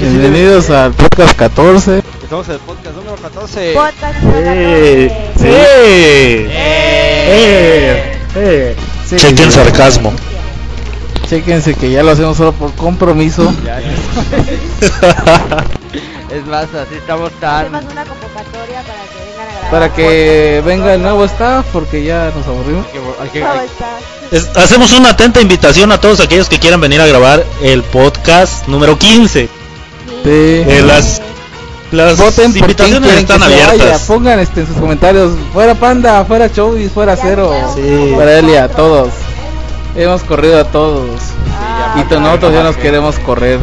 Bienvenidos al podcast 14. Estamos en el podcast número 14. Podcast Eh, sí. eh, eh, eh. Sí, Chequen sarcasmo. Chéquense que ya lo hacemos solo por compromiso. Ya, es más, así estamos tan. Hacemos una convocatoria para que vengan a grabar. Para que venga el nuevo staff porque ya nos aburrimos. Hay que- ¿Cómo hay- estás? Es- hacemos una atenta invitación a todos aquellos que quieran venir a grabar el podcast número 15. Sí. Eh, las las Voten invitaciones están vaya. abiertas. Pongan este en sus comentarios. Fuera Panda, fuera Chovis, fuera Cero. Sí. Fuera Elia, todos. Hemos corrido a todos. Ah, Y to- nosotros ya nos queremos correr.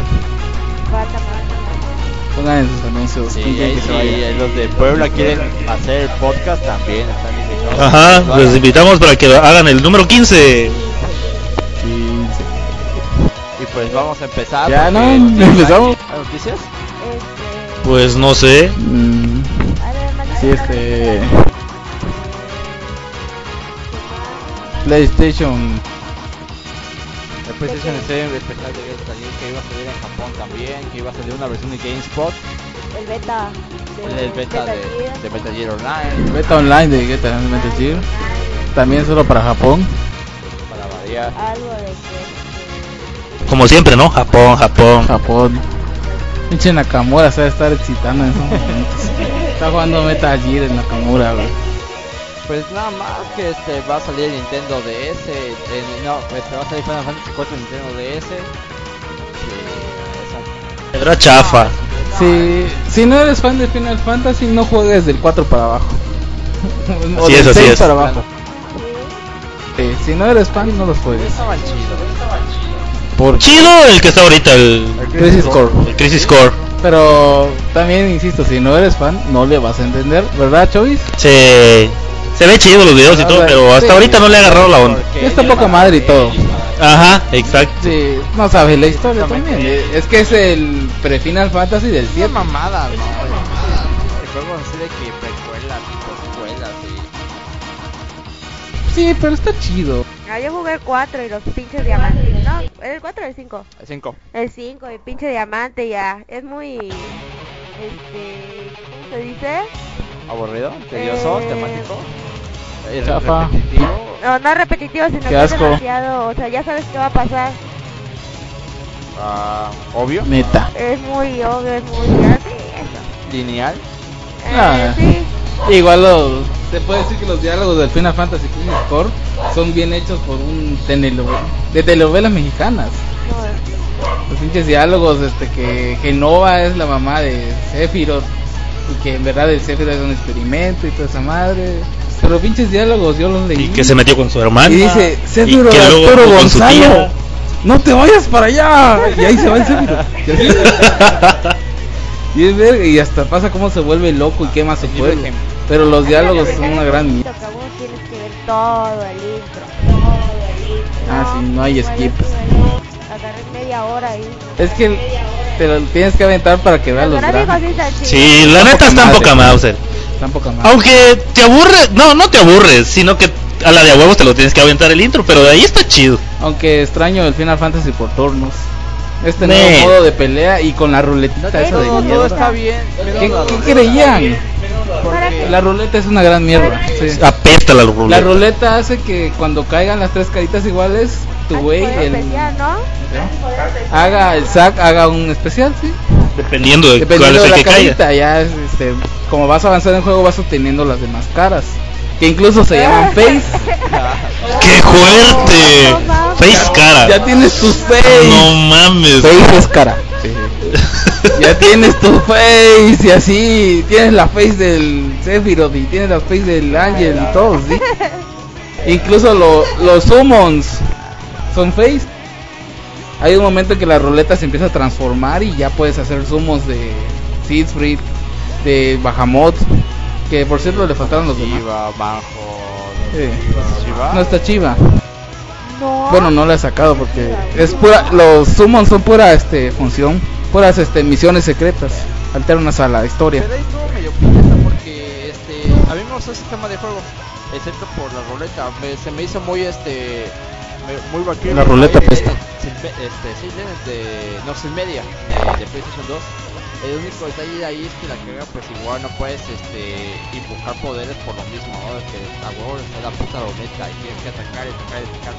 Pongan en sus anuncios. Sí, ahí que los de Puebla quieren hacer podcast también. Están. Ajá, Lo les hagan. invitamos para que hagan el número 15. Y pues vamos a empezar. Ya, ¿no? ¿Tienes ¿Empezamos? ¿Hay noticias? Este. Pues no sé. Mm, A ver, mándame sí, este. PlayStation. El PlayStation Stadium especial de salir que iba a salir en Japón también, que iba a salir una versión de GameSpot, El beta. el, el beta de, Gear. de Metal Gear Online, Beta online de Metal Gear. También solo para Japón. para variar. Algo de que. Como siempre, ¿no? Japón, Japón. Japón. Pinche Nakamura se va a estar excitando en esos momentos. Está jugando Metal Gear en Nakamura, güey. Pues nada más que este va a salir Nintendo DS, eh, no, este va a salir Final Fantasy 4 en Nintendo DS. Sí, Era chafa. Si, si no eres fan de Final Fantasy, no juegues del 4 para abajo. O Así del es, así 6 es. para abajo. Sí, si no eres fan, no los juegues. Estaban chidos, estaban chidos. Por Chido el que está ahorita, el, Crisis Core. el Crisis Core. Pero también insisto, si no eres fan, no le vas a entender, ¿verdad, Chovis? Se, se ve chido los videos y todo, pero hasta Sí. ahorita no le he agarrado la onda. Está el- poca madre y todo. Ajá, exacto. Sí, no sabes la historia también. eh, Es que es el pre-Final Fantasy del Es 7. una mamada, ¿no? El juego así de que precuelas, y... Sí, pero está chido. Ah, yo jugué el 4 y los pinches diamantes. No, el 4 o el 5. El 5. El 5, el pinche diamante ya. Es muy. Este. ¿Cómo se dice? Aburrido, tedioso, Eh. temático. Es Chafa. No, no repetitivo, sino Qué que es demasiado. O sea, ya sabes qué va a pasar. ah, obvio. Neta. Es muy obvio, es muy. Así, eso. Lineal. Eh, Ah. sí. Igual los, se puede decir que los diálogos del Final Fantasy Crisis Core son bien hechos por un telenovela, de telenovelas mexicanas. Los pinches diálogos, este que Genova es la mamá de Sephiroth y que en verdad el Sephiroth es un experimento y toda esa madre. Pero pinches diálogos yo los leí. Y que se metió con su hermana. Y dice, Sephiroth Arturo Gonzalo, no te vayas para allá. Y ahí se va el Sephiroth. Y es verga, y hasta pasa como se vuelve loco y quema su pueblo. Pero los diálogos son una gran mierda. Que vos tienes que ver todo el intro. Todo el intro. Ah, sí, no hay skip. ver. Agarré media hora ahí. Es que te lo tienes que aventar para que veas Los gráficos sí la neta está poca Mauser. Tampoco más. Aunque te aburre, no, no te aburres, sino que a la de a huevos te lo tienes que aventar el intro, pero de ahí está chido. Aunque extraño el Final Fantasy por turnos. Este nuevo modo de pelea y con la ruletita esa de todo, todo mierda. está bien. ¿Qué, ruleta. creían? La ruleta es una gran mierda. sí. Apesta la La ruleta. ruleta hace que cuando caigan las tres caritas iguales, tu güey, el- especial, ¿no? haga el sac, haga un especial, sí. Dependiendo de cuál Dependiendo es de el la que caiga. carita, ya es, este, como vas avanzando en el juego vas obteniendo las demás caras. Que incluso se llaman face. ¡Qué fuerte! Face cara. Ya tienes tus face. No mames. Face es cara. ya tienes tu face y así. Tienes la face del Sephiroth y tienes la face del Ángel y todo, ¿sí? Incluso lo- los summons son face. Hay un momento en que la ruleta se empieza a transformar y ya puedes hacer summons de Siegfried, de Bahamut. Que por cierto le faltaron los demás. Chiva, bajo. Sí. Chiva. No está chiva. No. Bueno, no la he sacado porque es pura, los summons son pura este función, puras este misiones secretas, alternas a la historia. Pero ahí estuvo medio pineta porque este, a mí me gustó el sistema de juego, excepto por la ruleta. Me- se me hizo muy este muy vaquero. La ruleta pesta. Este, sí, de Noxus Media, de, de PlayStation 2. El único detalle ahí es que la caga, pues igual no puedes este, invocar poderes por lo mismo, ¿no? Que a huevo está la puta loneta y tienes que atacar y atacar y atacar.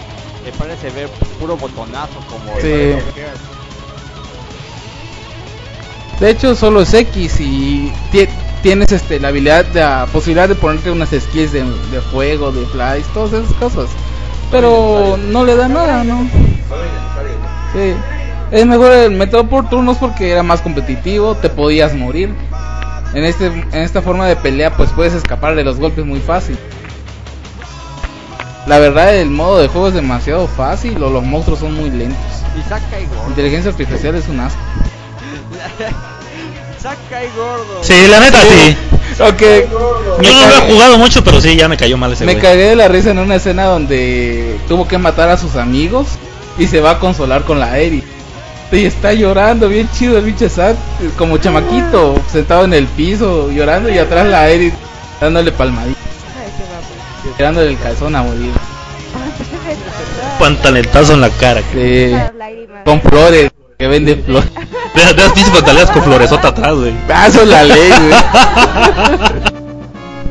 Me parece ver puro botonazo como Sí. De hecho, solo es X y ti- tienes este la habilidad, la posibilidad de ponerte unas skills de, de fuego, de flies, todas esas cosas. Pero no le da nada, ¿no? Sí. Es mejor el método por turnos porque era más competitivo, te podías morir. En este en esta forma de pelea pues puedes escapar de los golpes muy fácil. La verdad el modo de juego es demasiado fácil o los monstruos son muy lentos. Y saca y gordo. Inteligencia artificial es un asco. saca y gordo. Sí, la neta sí. Ok. Yo no lo he jugado mucho, pero sí, ya me cayó mal ese Me cagué de la risa en una escena donde tuvo que matar a sus amigos y se va a consolar con la Eri. Y está llorando, bien chido el bicho Sad, como chamaquito, sentado en el piso, llorando y atrás la Eri dándole palmadita, Ay, qué guapo. tirándole el calzón a morir. Pantaletazo en la cara. Sí, con flores, que vende flores. De de las pinches pantaletas con floresota atrás, güey. Ah, eso es la ley, güey.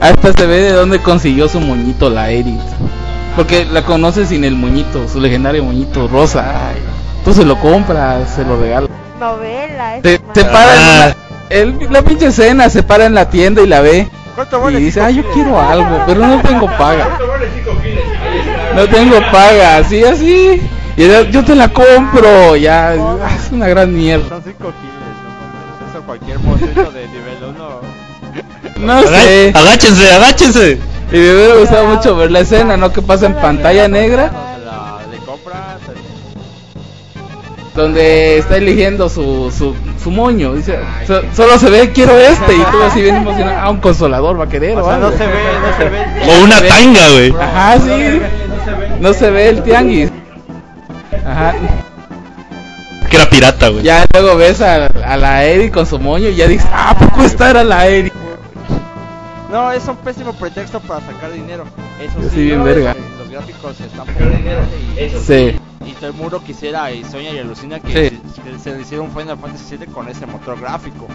Hasta se ve de dónde consiguió su moñito la Eri. Porque la conoce sin el moñito, su legendario moñito rosa. Tú se lo compras, se lo regalas. Novela. Se, para en Ah. la, el- la pinche escena, se para en la tienda y la ve. ¿Cuánto Y dice, ah, yo kilos? quiero algo, pero no tengo paga. No tengo paga, así, así. Y yo, yo te la compro, ya. Es una gran mierda. Son 5 kilos, no. Eso cualquier monstruito de nivel 1. No sé. Agá- Agáchense, agáchense. Y me hubiera gustado mucho ver la escena, ¿no? Que pasa en pantalla negra, donde está eligiendo su, su, su moño. Dice, "So- solo se ve, quiero este. Y tú así bien emocionado, ah, un consolador va a querer O o sea, no algo. se ve, no se ve. O una tanga, güey. Ajá, sí. No se ve el tianguis. Ajá. Que era pirata, güey. Ya luego ves a, a la Eri con su moño y ya dices, ah, ¿a poco esta era la Eri? No, es un pésimo pretexto para sacar dinero. Eso Sí, sí, bien ¿no? verga. Este, gráficos están potentes y, Sí. y todo el mundo quisiera y sueña y alucina que, Sí. se, que se le hiciera un Final Fantasy VII con ese motor gráfico.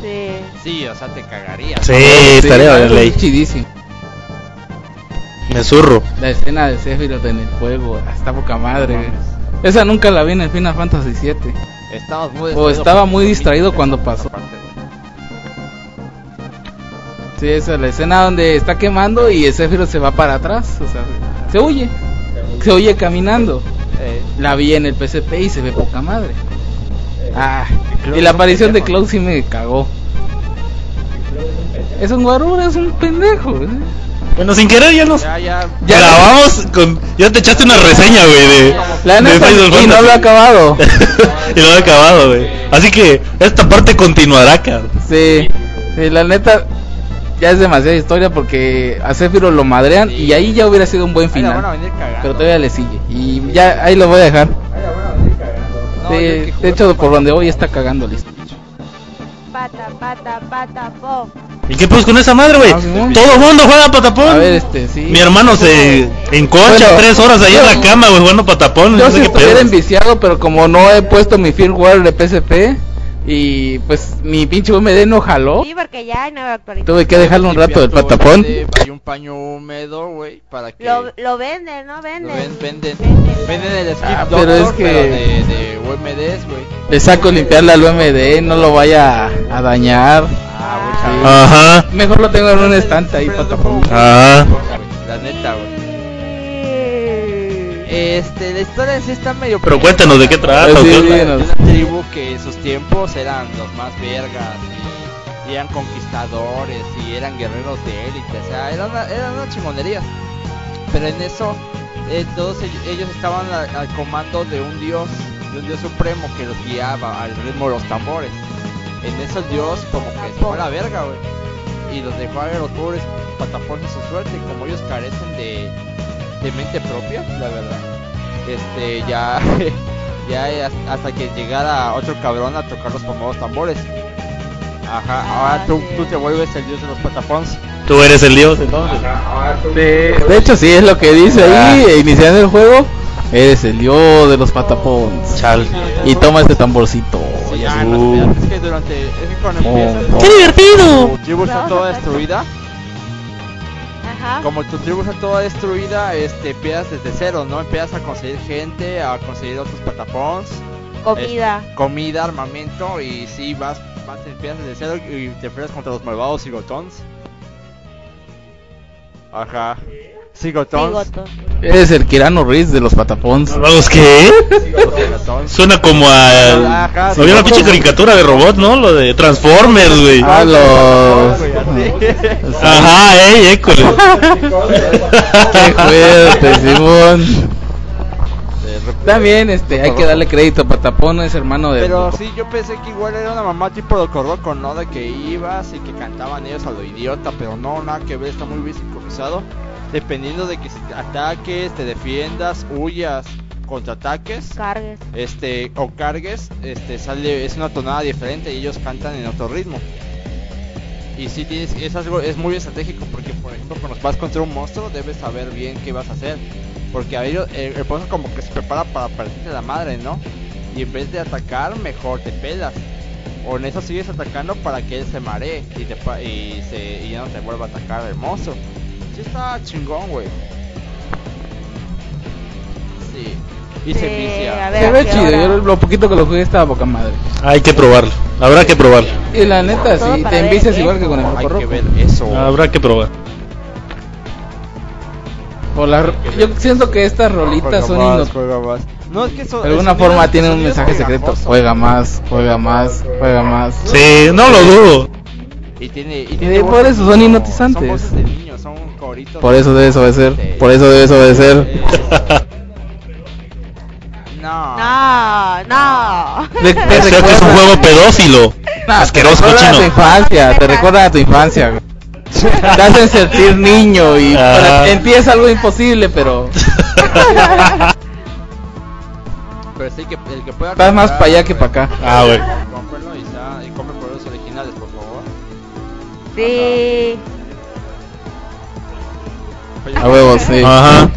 Sí. Sí, o sea, te cagarías. Sí, estaría de ley. chidísimo. Me zurro. La escena de Sephiroth en el fuego, está poca madre. Esa nunca la vi en el Final Fantasy 7. Estabas muy O estaba muy distraído cuando pasó. parte. Sí, esa es la escena donde está quemando y el se va para atrás. O sea, se huye. Se huye caminando. La vi en el PSP y se ve poca madre. Ah, y la aparición de. Cloud sí me cagó. Es un guarura, es un pendejo. ¿eh? Bueno, sin querer ya nos ya, ya. Ya grabamos con... Ya te echaste una reseña, güey, de... La de neta, Final y no lo he acabado. y lo he acabado, güey. Así que esta parte continuará, cabrón. Sí, sí, la neta ya es demasiada historia porque a Sephiroth lo madrean y ahí ya hubiera sido un buen final. cagando. Pero todavía le sigue y ya ahí lo voy a dejar. No, Sí, de jugué hecho por donde voy está cagando listo. Pata, pata, pata, pop. ¿Y qué pues con esa madre, güey? Ah, Simón. Todo mundo juega patapón. A ver, este, sí. Mi hermano se encocha Bueno, tres horas ahí en la cama, güey, jugando patapón. Yo no sé si qué estuviera enviciado, pero como no he puesto mi firmware de PSP y pues mi pinche UMD no jaló, Sí, porque ya hay nueva actualización. tuve que dejarlo un rato del patapón. Hay un paño húmedo, güey, para que Lo, lo venden, ¿no? lo Venden. ven- venden. Venden. Venden el skip Ah, doctor, pero pero, es que- de, de UMDs, güey. Le saco limpiarle al UMD, no lo vaya a dañar. Ah, Ah. Sí. Ajá. Mejor lo tengo en un estante ahí, patapón. Ah. La neta, güey. Este, la historia en sí está medio. Pero cuéntanos de qué trata. Sí, ¿o qué sí, de no. una tribu que en sus tiempos eran los más vergas y, y eran conquistadores y eran guerreros de élite, o sea, eran una, eran una chingonería. Pero en eso, eh, todos ellos, ellos estaban a- al comando de un dios, de un dios supremo que los guiaba al ritmo de los tambores. En eso el dios como que se fue a la verga, güey. Y los dejó a los pobres patapones su suerte, y como ellos carecen de, de mente propia, la verdad. Este, ya, ya hasta que llegara otro cabrón a tocar los famosos tambores. Ajá, ahora tú, tú te vuelves el dios de los patapons. Tú eres el dios entonces. De, de hecho, sí, es lo que dice ahí, iniciando el juego. Eres el dios de los patapons. Chal. Y toma este tamborcito. Sí, Y ah, no, espérate, es que durante. Es que cuando Oh, empiezas. oh. ¡Qué divertido! Está toda destruida. Ajá. Como tu tribu está toda destruida, este, empiezas desde cero, ¿no? Empiezas a conseguir gente, a conseguir otros patapons. Comida. es- comida, armamento y sí, vas, vas empiezas desde cero y te enfrentas contra los malvados Sigotons. Ajá. Sigotons. Eres el Kirano Reeves de los patapons. ¿Vamos qué? Suena como a... Había una pinche caricatura de robot, ¿no? Lo de Transformers, güey. Ah, los. Ajá, eh, école. Qué fuerte, Simón. De También, este, hay que darle crédito. Patapón es hermano de. Pero sí, yo pensé que igual era una mamá tipo Loco ¿no? De que ibas y que cantaban ellos a lo idiota, pero no, nada que ver, está muy bien sincronizado. Dependiendo de que si te ataques, te defiendas, huyas, contraataques, Cargues. este, o cargues, este, sale, es una tonada diferente y ellos cantan en otro ritmo. Y sí tienes, es algo, es muy estratégico porque por ejemplo cuando vas contra un monstruo debes saber bien qué vas a hacer. Porque a ellos, el, el monstruo como que se prepara para partirte la madre, ¿no? Y en vez de atacar, mejor te pelas. O en eso sigues atacando para que él se maree y, te, y, se, y ya no te vuelva a atacar el monstruo. Sí está chingón, güey. Sí. Y se Sí, vicia. Se ve ¿a qué chido. Yo lo poquito que lo jugué estaba poca madre. Hay que probarlo. Habrá que probarlo. Y la neta, sí, para te envicias qué. igual que con el Hay que rojo. ver eso. Habrá que probar. La- yo siento que estas rolitas son Juega más, ino- juega más. No, es que eso, De alguna forma el un mensaje secreto. Juega más, juega más, juega más. Sí, no lo dudo. Y tiene, y tiene por eso son como- hipnotizantes. Son voces de niños, son coritos. Por eso debes obedecer. de- Por eso debes obedecer. No. No, no. Te O sea que es un juego pedófilo. Nah, Asqueroso te recuerda a tu infancia, te recuerda a tu infancia. güey. Te hacen sentir niño y Ah. para- en ti es algo imposible, pero Pero sí que el que pueda estás más para allá que para acá. Ah, güey. Cómprenlo y, sea- y compren por los originales, por favor. Sí. A huevos, sí. Ajá.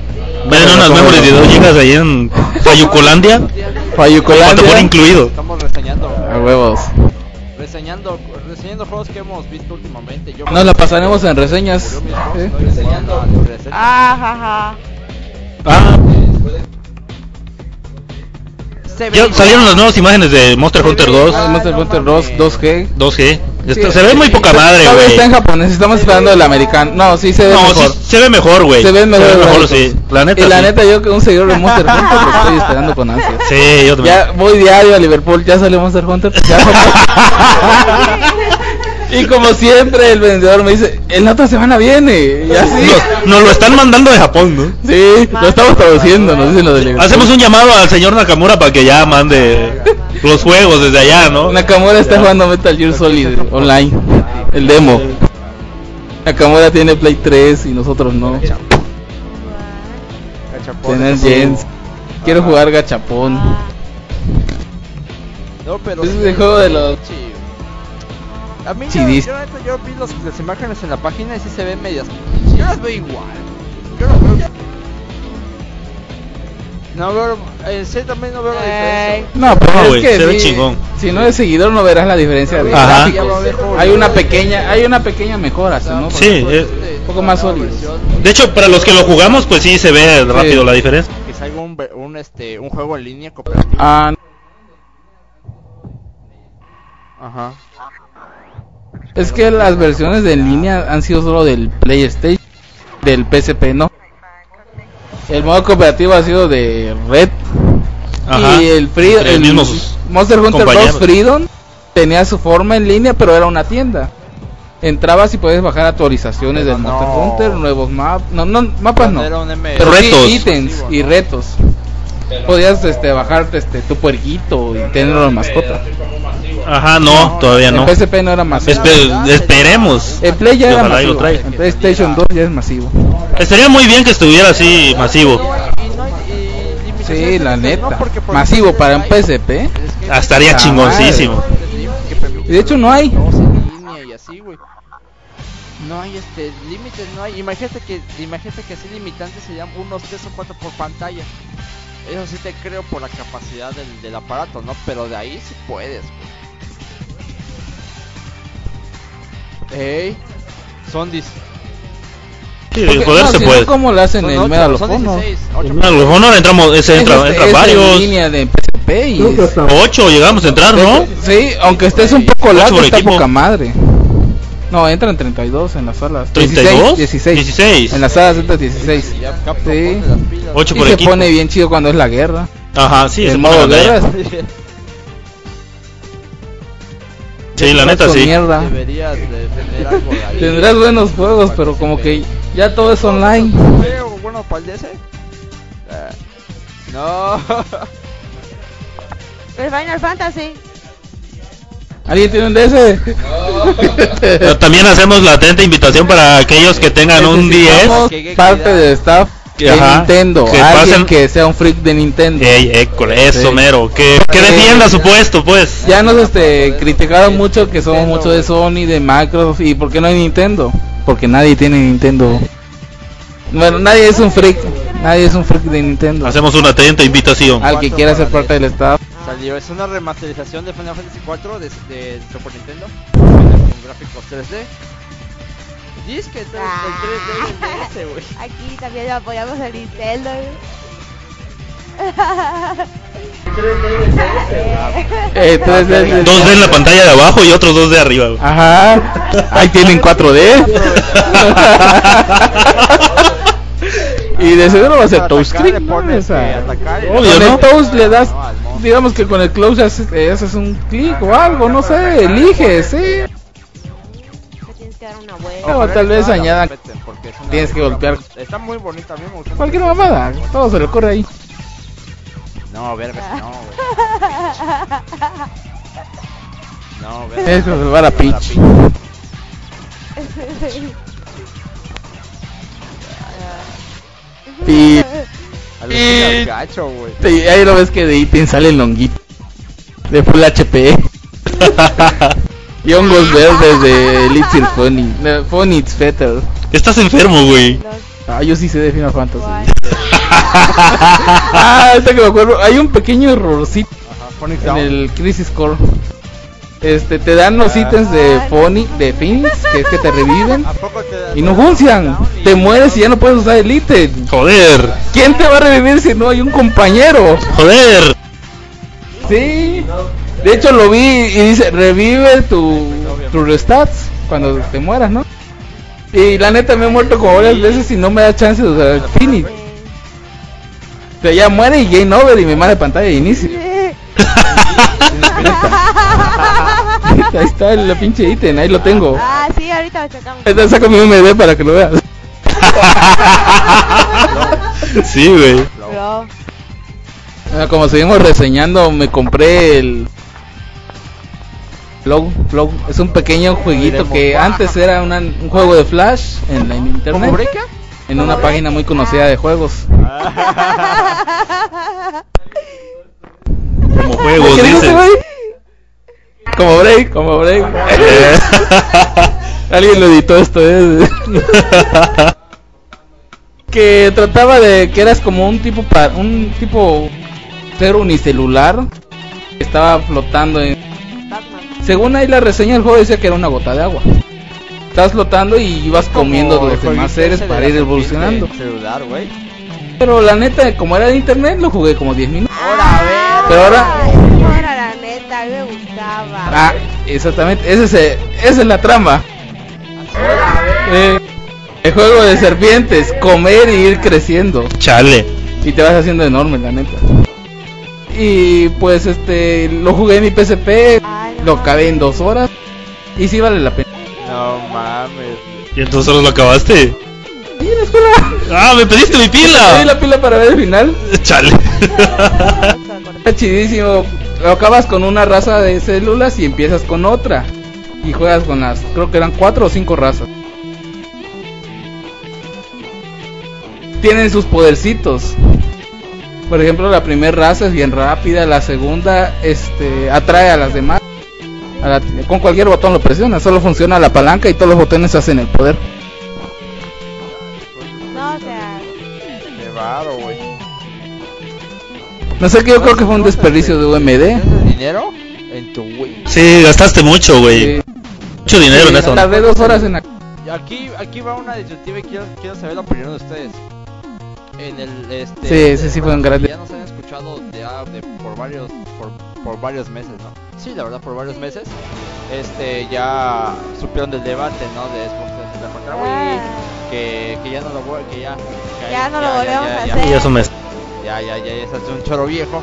Ven unas memories de 2 gigas ahí en Fayucolandia. Fayucolandia. Patapón incluido. Estamos reseñando. A huevos. Reseñando, reseñando juegos que hemos visto últimamente. Yo Nos la pasaremos en reseñas. Estoy reseñando. Ah, Se ve ya igual. salieron las nuevas imágenes de Monster Hunter 2. Ah, Monster no Hunter mames. 2 2G. 2G. Sí, se ve muy poca madre, Todavía está en güey. japonés, estamos esperando el americano. No, sí se ve No, mejor. sí, se ve mejor, güey. se ve mejor, sí. La neta. y la sí. neta, yo que un seguidor de Monster Hunter lo estoy esperando con ansias. Sí, yo también. Ya voy diario a Liverpool, ya salió Monster Hunter. Ya y como siempre, el vendedor me dice: En la otra semana viene. Y así. Nos, nos lo están mandando de Japón, ¿no? Sí, lo estamos traduciendo, nos dicen los de. Hacemos un llamado al señor Nakamura para que ya mande los juegos desde allá, ¿no? Nakamura está jugando Metal Gear Solid online, el demo. Nakamura tiene Play 3 y nosotros no. Gachapón. Tener gens. Quiero jugar gachapón. No, pero es el juego de los-. A mí yo, yo, yo vi los- las imágenes en la página y sí se ven medias. Yo las veo igual. Yo no veo. No veo. En sí también no veo la diferencia. No, pero No, es güey, que se ve si, chingón. si no eres seguidor no verás la diferencia de Ajá. Hay una pequeña, hay una pequeña mejora, ¿sí, ¿no? Sí, eh, este, un poco más versión, De hecho, para los que lo jugamos, pues sí se ve rápido la diferencia. Que salga un, ve- un, este, un juego en línea cooperativo. Ah, Ajá. es que las versiones de en línea han sido solo del PlayStation, del PSP, ¿no? El modo cooperativo ha sido de Red Ajá. y el, Free, el Monster Hunter 2 compañeros. Freedom tenía su forma en línea, pero era una tienda. Entrabas y podías bajar actualizaciones Pero del Monster. Hunter, nuevos mapas, no, no, mapas no. Pero sí Retos. ítems y retos. Podías este bajar este tu puerquito y tenerlo en mascota. Ajá, no, todavía no. En PSP no era masivo. Espe- esperemos. En Play ya era masivo. En PlayStation 2 ya es masivo. Estaría muy bien que estuviera así masivo. No hay- y no hay- y limitaciones Sí, la neta. Masivo para un PSP. Ah, estaría Ah, chingoncísimo. de hecho no hay. No hay este límites, no hay. Imagínate que imagínate que así limitantes serían unos 3 o 4 por pantalla. Eso sí te creo por la capacidad del, del aparato, ¿no? Pero de ahí sí puedes, güey. Ey, son dis Sí, de Porque, poder no, se puede. ¿Cómo lo hacen en Medal of Honor? 16, ocho En el Honor entramos, ese entra, Es- entra es varios. En línea de PSP y es- hasta 8 llegamos a entrar, ¿no? Sí, aunque estés un poco largo, está equipo. poca madre. No, entran 32 en las salas. 32, 16, 16. En las salas entran 16. Ya, Capcom, Sí. ponte las pilas. 8 Y por se equipo. pone bien chido cuando es la guerra. Ajá, sí, se el pone modo la guerra. Sí, la neta sí. mierda. Deberías de tener algo de ahí. Tendrás buenos juegos, pero como que ya todo es online. Bueno, para el DC. Eh, no. El Final Fantasy. ¿Alguien tiene un DS? Pero también hacemos la atenta invitación para aquellos que tengan un 10. Necesitamos Que- que- parte del staff de Ajá, Nintendo. que Alguien pasen- que sea un freak de Nintendo. Ey, école, eso Sí. mero. Que, defienda su puesto, pues. Ya nos este, criticaron mucho que somos mucho de Sony, de Microsoft. ¿Y por qué no hay Nintendo? Porque nadie tiene Nintendo. Bueno, nadie es un freak. Nadie es un freak de Nintendo. Hacemos una atenta invitación. Al que quiera ser parte del staff. Salió, es una remasterización de Final Fantasy 4 de, de Super Nintendo. Con gráficos 3D. Dice que el 3D Ah. del DS, güey. Aquí también apoyamos a Nintendo. Eh, 3D. 2D en la pantalla de abajo y otros 2 de arriba. güey. Ajá. Ahí tienen 4D. y de seguro va a ser touchscreen. ¿no? O Obvio, con ¿no? el touch le das, digamos que con el close haces, eh, haces un clic o algo, no sé, eliges, sí. Le tienes que dar una vuelta. No, Ojalá tal vez añadan- tienes que golpear. Está muy bonita, a mí me gusta. Cualquier mamada, todo se le ocurre ahí. No, verga, no, güey. No, verga. Eso se va a la. Y, Alucina al gacho, güey. ahí lo ves que de te sale el longuito. De Full HP. y hongos verdes de Elite Symphony. No, it's better. Estás enfermo, güey. Ah, yo sí sé de Final Fantasy. Ah, ahorita que me acuerdo, hay un pequeño errorcito en el Crisis Core. Este, te dan los Ah. ítems de Phony, de Phoenix, que es que te reviven. ¿A poco te Y no funcionan. Te mueres y ya no puedes usar el ítem. Joder, ¿Quién te va a revivir si no hay un compañero? joder. Sí. De hecho lo vi y dice, revive tu, tus stats cuando te mueras, ¿no? Y la neta me he muerto como varias veces y no me da chance de usar el Phoenix. O sea, ya muere y game over y me manda pantalla de inicio. ahí está el pinche ítem, ahí lo tengo. Ah, sí, ahorita lo checamos. Ahorita saco mi MD para que lo veas. sí, güey. Ah, Como seguimos reseñando, me compré el Flow, Flow. Es un pequeño jueguito que antes era una- un juego de Flash en, la- en internet. ¿Cómo breca? En una página muy conocida de juegos. Como juegos, ¿Qué dice? Como break, como break. Alguien lo editó esto, ¿eh? que trataba de que eras como un tipo pa- un tipo ser unicelular que estaba flotando en. Según ahí la reseña del juego decía que era una gota de agua. Estabas flotando y ibas comiendo los demás seres de para ir evolucionando. en celular, güey. pero la neta como era de internet lo jugué como 10 minutos. Ah, Pero ahora- Ahora, la neta, a mí me gustaba. ah exactamente ese es el- esa es la trama. Eh, el juego de serpientes comer y ir creciendo. Chale. y te vas haciendo enorme la neta. Y pues este lo jugué en mi PSP lo acabé en dos horas. Y sí vale la pena. No mames. ¿Y entonces solo lo acabaste? y en la escuela ¡Ah, me pediste mi Te di pila! la pila para ver el final. Chale. está chidísimo. Lo acabas con una raza de células y empiezas con otra. Y juegas con las creo que eran cuatro o cinco razas. Tienen sus podercitos. Por ejemplo la primera raza es bien rápida la segunda este atrae a las demás la- con cualquier botón lo presiona, solo funciona la palanca y todos los botones hacen el poder. No, o sea, güey. No sé qué, yo creo que fue un desperdicio de UMD. ¿Tienes dinero en tu Wii? Sí, gastaste mucho, güey. Sí. Mucho dinero en Sí, eso. Tardé dos horas en la... Aquí, aquí va una disyuntiva y quiero, quiero saber la opinión de ustedes. En el, este, Sí, ese sí fue un gran- Ya nos han escuchado de, ah, de- por varios, por, por varios meses, ¿no? Sí, la verdad, por varios meses. Este, ya supieron del debate, ¿no? De Xbox 360 contra Wii. Que, que ya no lo voy- que ya, que Ya no lo volvemos a ya, hacer. Y eso me... Ya, ya, ya, ya, es un choro viejo.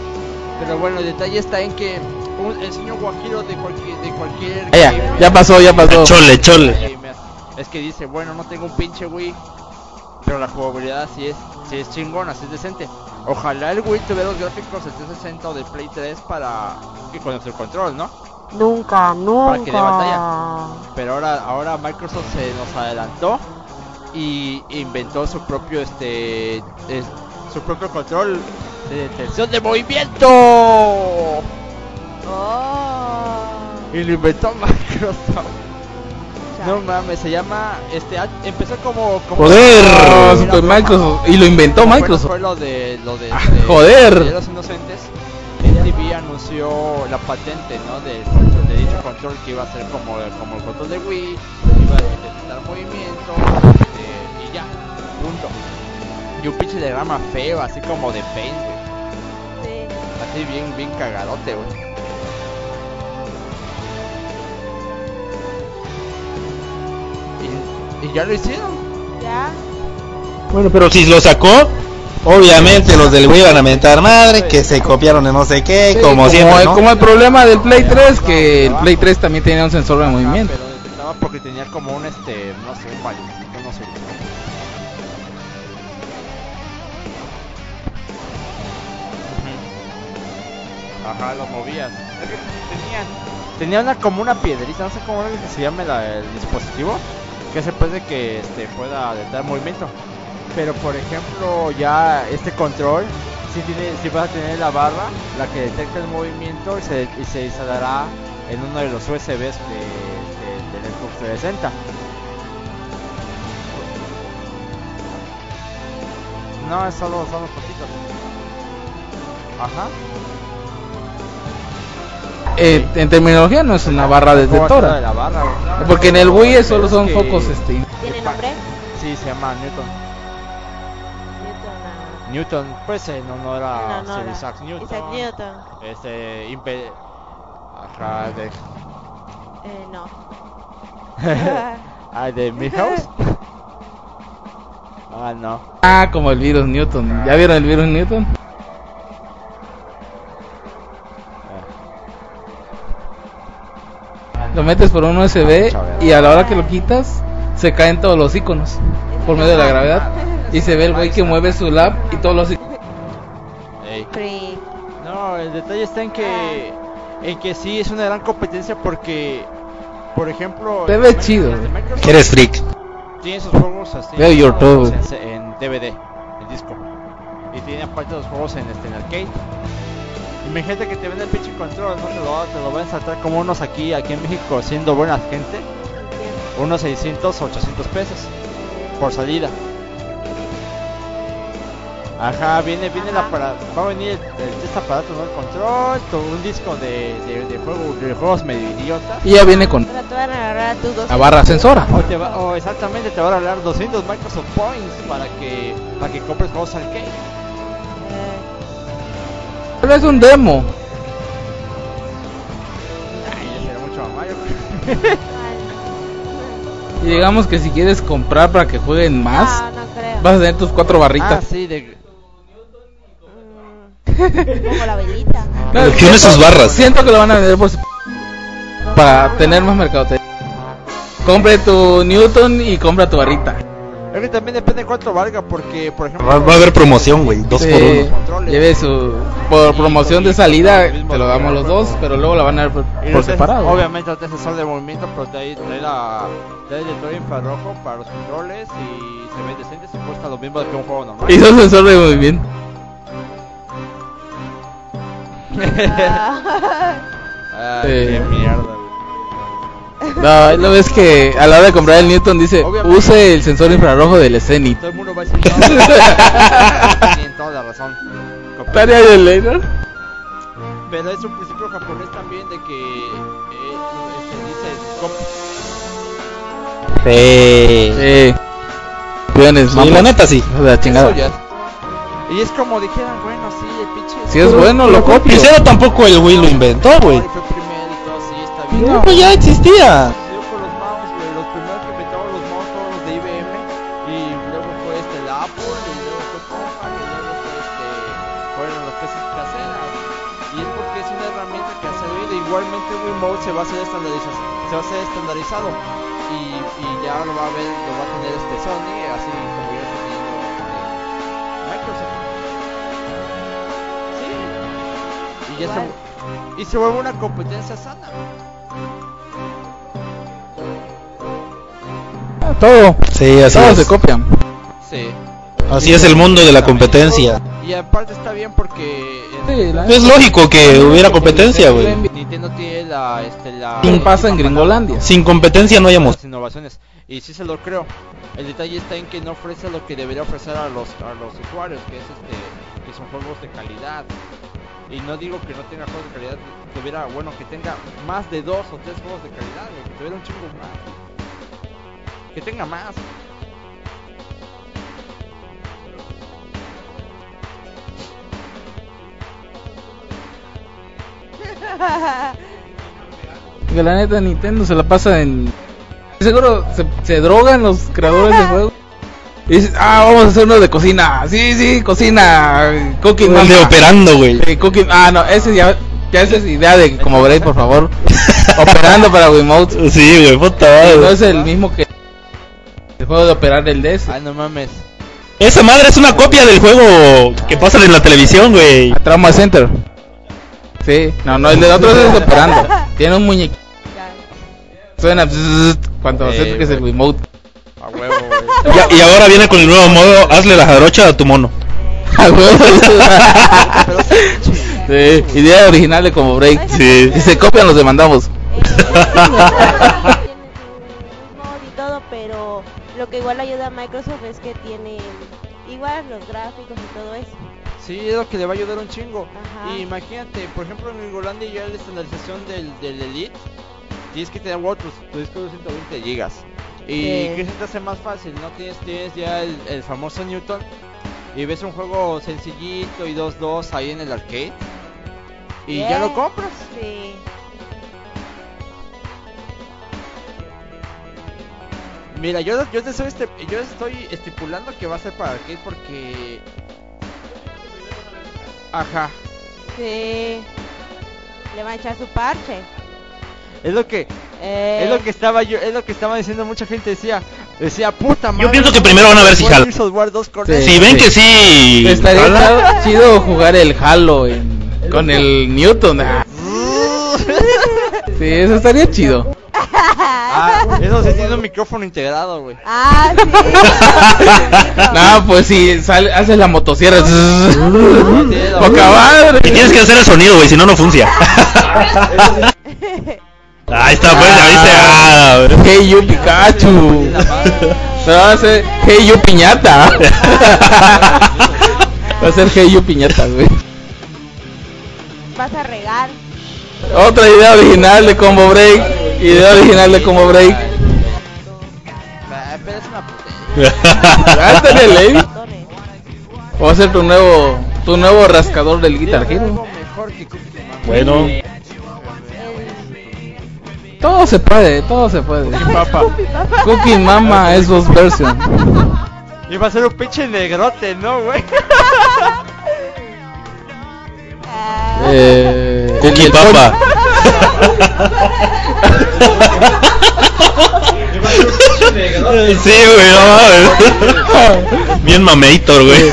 Pero bueno, el detalle está en que un- el señor Guajiro de cualquier, de cualquier Ah, Ya, ya pasó, ya pasó. Chole, chole. Es que dice, bueno, no tengo un pinche Wii, pero la jugabilidad sí es, sí es chingona, sí es decente. Ojalá el Wii tuviera los gráficos de 360 o de Play 3 para que con nuestro control, ¿no? Nunca, Para que dé batalla. nunca. Pero ahora, ahora Microsoft se nos adelantó y inventó su propio este es- su propio control de detección de movimiento Oh. y lo inventó Microsoft. No mames, se llama este ah, empezó como, como Joder, Era pues broma. Microsoft, y lo inventó Microsoft. Fue lo de lo de, Ah, de- joder. de los inocentes. MTV anunció la patente, ¿no? Del de dicho control que iba a ser como, como el control de Wii, iba a detectar movimiento este, y ya, punto. Y un pinche diagrama feo, así como de paint, güey. Sí. Así bien, bien cagadote, güey. Ya lo hicieron. Ya. Bueno, pero si lo sacó, obviamente los del Wii van a mentar madre, que se copiaron de no sé qué, Sí, como, siempre, el, ¿no? como el problema del Play 3, que el Play 3 también tenía un sensor de Ajá, movimiento. Pero detectaba porque tenía como un este, no sé, un balincito, no sé. Ajá, lo que tenían, tenía una como una piedrita, no sé cómo es que se llama la- el dispositivo, que se puede que este pueda detectar movimiento. Pero por ejemplo, ya este control sí tiene, sí vas a tener la barra, la que detecta el movimiento y se, y se instalará en uno de los USBs de, de- del Xbox 360. No, es solo, son los poquitos. Ajá. Eh, en terminología no es una barra ¿Cómo va a ser lo de detectora. barra? Porque en el Wii solo son que- focos este. ¿Tiene nombre? Sí, se llama Newton. Newton. ah. Newton, pues en honor a Sir a Isaac Newton. Isaac Newton. Este, impe... Ajá, de... Eh, no. ah, de Milhouse. ah, no. Ah, como el virus Newton. ¿Ya vieron el virus Newton? Lo metes por un USB y a la hora que lo quitas se caen todos los iconos por medio de la gravedad y se ve el güey que mueve su lab y todos los iconos. No, el detalle está en que en que sí es una gran competencia porque por ejemplo, Te ves chido, eres freak. Tiene sus juegos así Veo toe. en, en DVD, en disco. Y tiene aparte los juegos en este en arcade. Imagínate que te vende el pinche control, no te lo, te lo van a saltar como unos aquí, aquí en México, siendo buena gente, unos 600, 800 pesos por salida. Ajá, viene, viene el Ajá. aparato, va a venir el, el- este aparato, ¿no? El control, todo un disco de, de, de, juego, de juegos medio idiotas. Y ya viene con Ahora te van a agarrar a tus dos. la barra sensora. O, te va, o exactamente te van a regalar 200 Microsoft Points para que, para que compres juegos arcade. Pero es un demo. Ay, ya será mucho mamá, yo creo. mal. Y digamos que si quieres comprar para que jueguen más, No, no creo. vas a tener tus cuatro Ah, barritas. sí, de... Mm, Como la velita. No, Tiene sus barras. Siento que lo van a vender por su- para tener más mercado. Compre tu Newton y compra tu barrita. Es que también depende de cuánto valga, porque, por ejemplo... Va, va a haber promoción, güey. Dos Sí, por uno. Controles. Lleve su por promoción de salida, te lo damos los dos, pero luego la van a dar por, separado. Obviamente tiene sensor de movimiento, pero trae, trae, la, trae el lector infrarrojo para los controles y se ve decente, se cuesta lo mismo que un juego normal. Y dos sensor de movimiento. Ah, qué mierda, güey. No, lo ves que a la hora de comprar el Newton dice, Obviamente. use el sensor infrarrojo del Zenith. Todo el mundo va a decir, no, tienen toda la razón. Tarea de ¿no? Pero es un principio japonés también de que eh, este, dice, comp- Sí. Sí. Cuidanes, Sí, la neta sí. De la chingada. Y es como dijeran, bueno, sí, el pinche. Si es bueno, lo copio. Primero tampoco el Wii lo inventó, güey. No, pues ya existía. Con los mouse, güey. Los primeros que inventaron los mouse fueron los de IBM. Y luego fue este, el Apple. Y luego fue Compaq. Y luego fue este. Fueron las piezas caseras. Y es porque es una herramienta que ha servido. Igualmente, Wiimote se va a hacer estandarizado. Se va a hacer estandarizado. Y, y ya lo va a ver, lo va a tener este Sony. Así como ya está teniendo este, Microsoft. Sí. Y ya se, y se vuelve una competencia sana. Todo. Sí, así Todos se es. copian. Sí. Así es el mundo de la competencia. Y aparte está bien porque Sí, la- Es lógico que hubiera competencia, güey. Nintendo tiene la, este, la ¿Quién pasa en Gringolandia? Sin competencia no hayamos. las innovaciones y sí se lo creo. El detalle está en que no ofrece lo que debería ofrecer a los a los usuarios, que es este que son juegos de calidad. Y no digo que no tenga juegos de calidad, tuviera bueno que tenga más de dos o tres juegos de calidad, que tuviera un chingo más. Que tenga más. Que la neta Nintendo se la pasa en... Seguro se, se drogan los creadores de juegos. Y dices, ah, vamos a hacer uno de cocina. Sí, sí, cocina. Cooking El de operando, güey. Sí, cooking- Ah, no, ese ya, ya esa es idea de como veréis, por favor. Operando para Wiimote. Sí, güey, puta No es el mismo que juego de operar el DS. Ay, no mames. Esa madre es una copia del juego que pasa en la televisión, güey. A Trauma Center. Sí, no, no, el de otro es operando. Tiene un muñequito. Suena cuando Eh, acerques el güey. Wiimote. A huevo, güey. Y ahora viene con el nuevo modo, hazle la jarocha a tu mono. A huevo. Sí, idea original de como break. Sí. Si se copian, los demandamos. lo que igual ayuda a Microsoft es que tiene igual los gráficos y todo eso. Sí, es lo que le va a ayudar un chingo. Ajá. Y imagínate, por ejemplo, en Gringolandia ya la estandarización del, del Elite, tienes que tener otros, tu disco de 120 gigas. Y que se te hace más fácil, ¿no? Tienes, tienes ya el, el famoso Newton y ves un juego sencillito y 2-2 ahí en el arcade. Y ya lo compras. Sí. Mira, yo, yo, te estoy, este- yo estoy estipulando que va a ser para arcade porque... Ajá. Sí. Le va a echar su parche. Es lo que Eh, Es lo que estaba yo, es lo que estaba diciendo mucha gente decía, decía puta madre. Yo pienso que primero van a ver si Gears jala. of War 2 con Sí. eso". Si ven que sí. Estaría chido- jugar el Halo en- con el Newton. ah. Sí, eso estaría chido. Ah, eso sí tiene un micrófono integrado, güey. Ah, sí. No, pues si sale, haces la motosierra. la- Poca madre. Y tienes que hacer el sonido, güey, si no, no funciona. Ahí está, pues, ya viste. Ah, güey. Hey you Pikachu. Pero va a ser Hey you piñata. Va a ser Hey you piñata, güey. Vas a regar. Otra idea original de Combo Break. Idea original de Combo Break. Ah, Pero es una puta. Ah, ley. O va a ser tu nuevo tu nuevo rascador del Guitar Hero. mejor que Cookie Man. Bueno. Todo se puede, todo se puede. Cookie Mama es dos version. Y va a ser un pinche negrote, ¿no, güey? Ah, Eh, Cookie Papa. Sí, güey, no mames. Bien mamator, güey.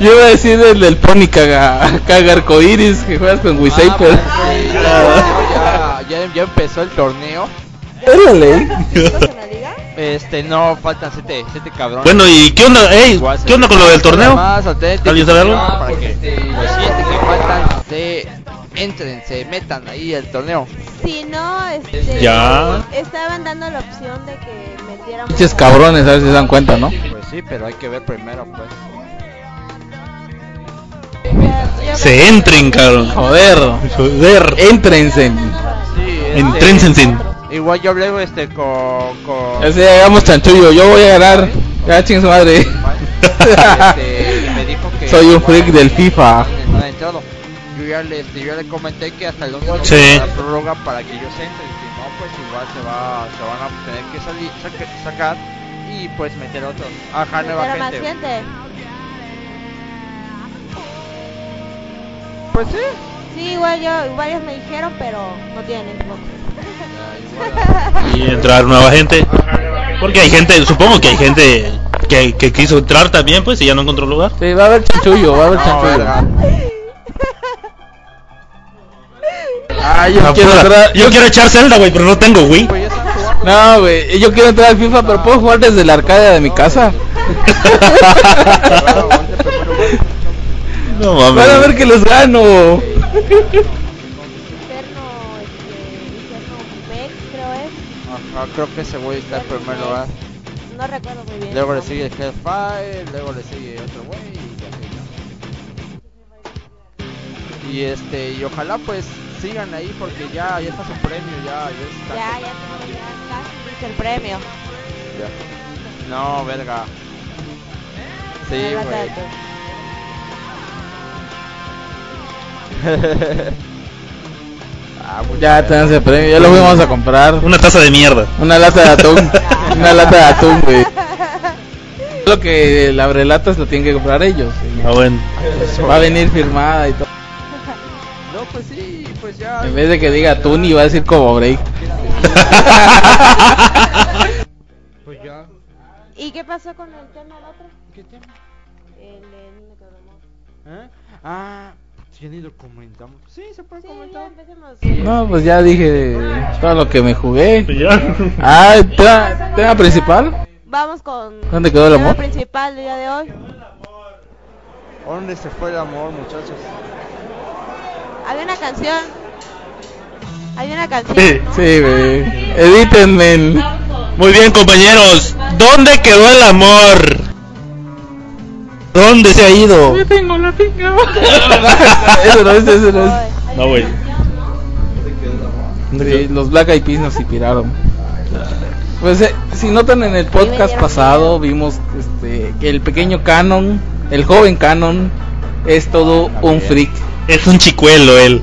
Yo iba a decir el del Pony caga, caga arcoiris que juegas con Ah, Wisaper. pues, ya, ya, ya empezó el torneo. Es la ley. ¿Estás en la liga? Este, no, faltan siete, siete cabrones. Bueno, ¿y qué onda? Ey, ¿qué onda con lo del torneo? Más atlético, ¿Alguien sabe algo? Para que los siete que faltan se entrense, metan ahí el torneo. Si no, este, Ya. estaban dando la opción de que metiéramos... Pinches cabrones, a ver si se dan cuenta, ¿no? Pues sí, pero hay que ver primero, pues. Se entren, cabrón. Joder, Joder. éntrense. Sí, este. Igual yo hablé este con. con Así hagamos chanchullo, yo voy a ganar. Ya ching su madre. este, y me dijo que. Soy un freak del FIFA. Yo ya le, este, yo le comenté que hasta el lunes no Sí. se va a dar prórroga para que ellos entren. Si no, pues igual se, va, se van a tener que salir, saca- sacar y pues meter otros. Ajá, nueva Pero más gente. gente. Pues sí. Sí, igual yo, varios me dijeron, pero no tienen Xbox. Y entrar nueva gente. Porque hay gente, supongo que hay gente que, que quiso entrar también, pues, y ya no encontró lugar. Sí, va a haber chanchullo, va a haber chanchullo. Ah, yo Ah, quiero entrar. yo quiero echar Zelda, güey, pero no tengo Wii. No, güey, yo quiero entrar al FIFA, pero puedo jugar desde la arcadia de mi casa. no mames. Van a ver que les gano. Inferno, este, Inferno Beck, creo es. Ajá, creo que ese güey está en primer lugar. No recuerdo muy bien. Luego le sigue el Hellfire, luego le sigue otro güey y así, ¿no? Y este, y ojalá pues sigan ahí porque ya, ya está su premio, ya, ya está. Ya, ya tengo ya casi el premio. ya. No, verga. Sí, güey. Ah, pues Ya tenemos el premio, ya lo fuimos a comprar. Una taza de mierda. Una lata de atún. Una lata de atún, güey. Lo que la abrelatas lo tienen que comprar ellos. Ah, bueno. Va a venir firmada y todo. No, pues sí, pues ya. En vez de que diga atún y va a decir como break. Pues ya. ¿Y qué pasó con el tema del otro? ¿Qué tema? El, el. ¿Eh? Ah, ya ni lo comentamos. Sí, se puede Sí, comentar. No, pues ya dije todo lo que me jugué. Ya. Ah, tema, tema principal. Vamos con ¿Dónde quedó el amor? principal del día de hoy. ¿Dónde se fue el amor, muchachos? Había una canción. Había una canción. Sí, ¿no? Sí, güey. Edítenme. Muy bien, compañeros. ¿Dónde quedó el amor? ¿Dónde se ha ido? tengo la pinga. eso no es, eso no es. No, güey. Sí, los Black Eyed Peas nos inspiraron. Pues eh, si notan en el podcast pasado vimos este, que el pequeño Canon, el joven Canon, es todo un freak. Es un chicuelo él.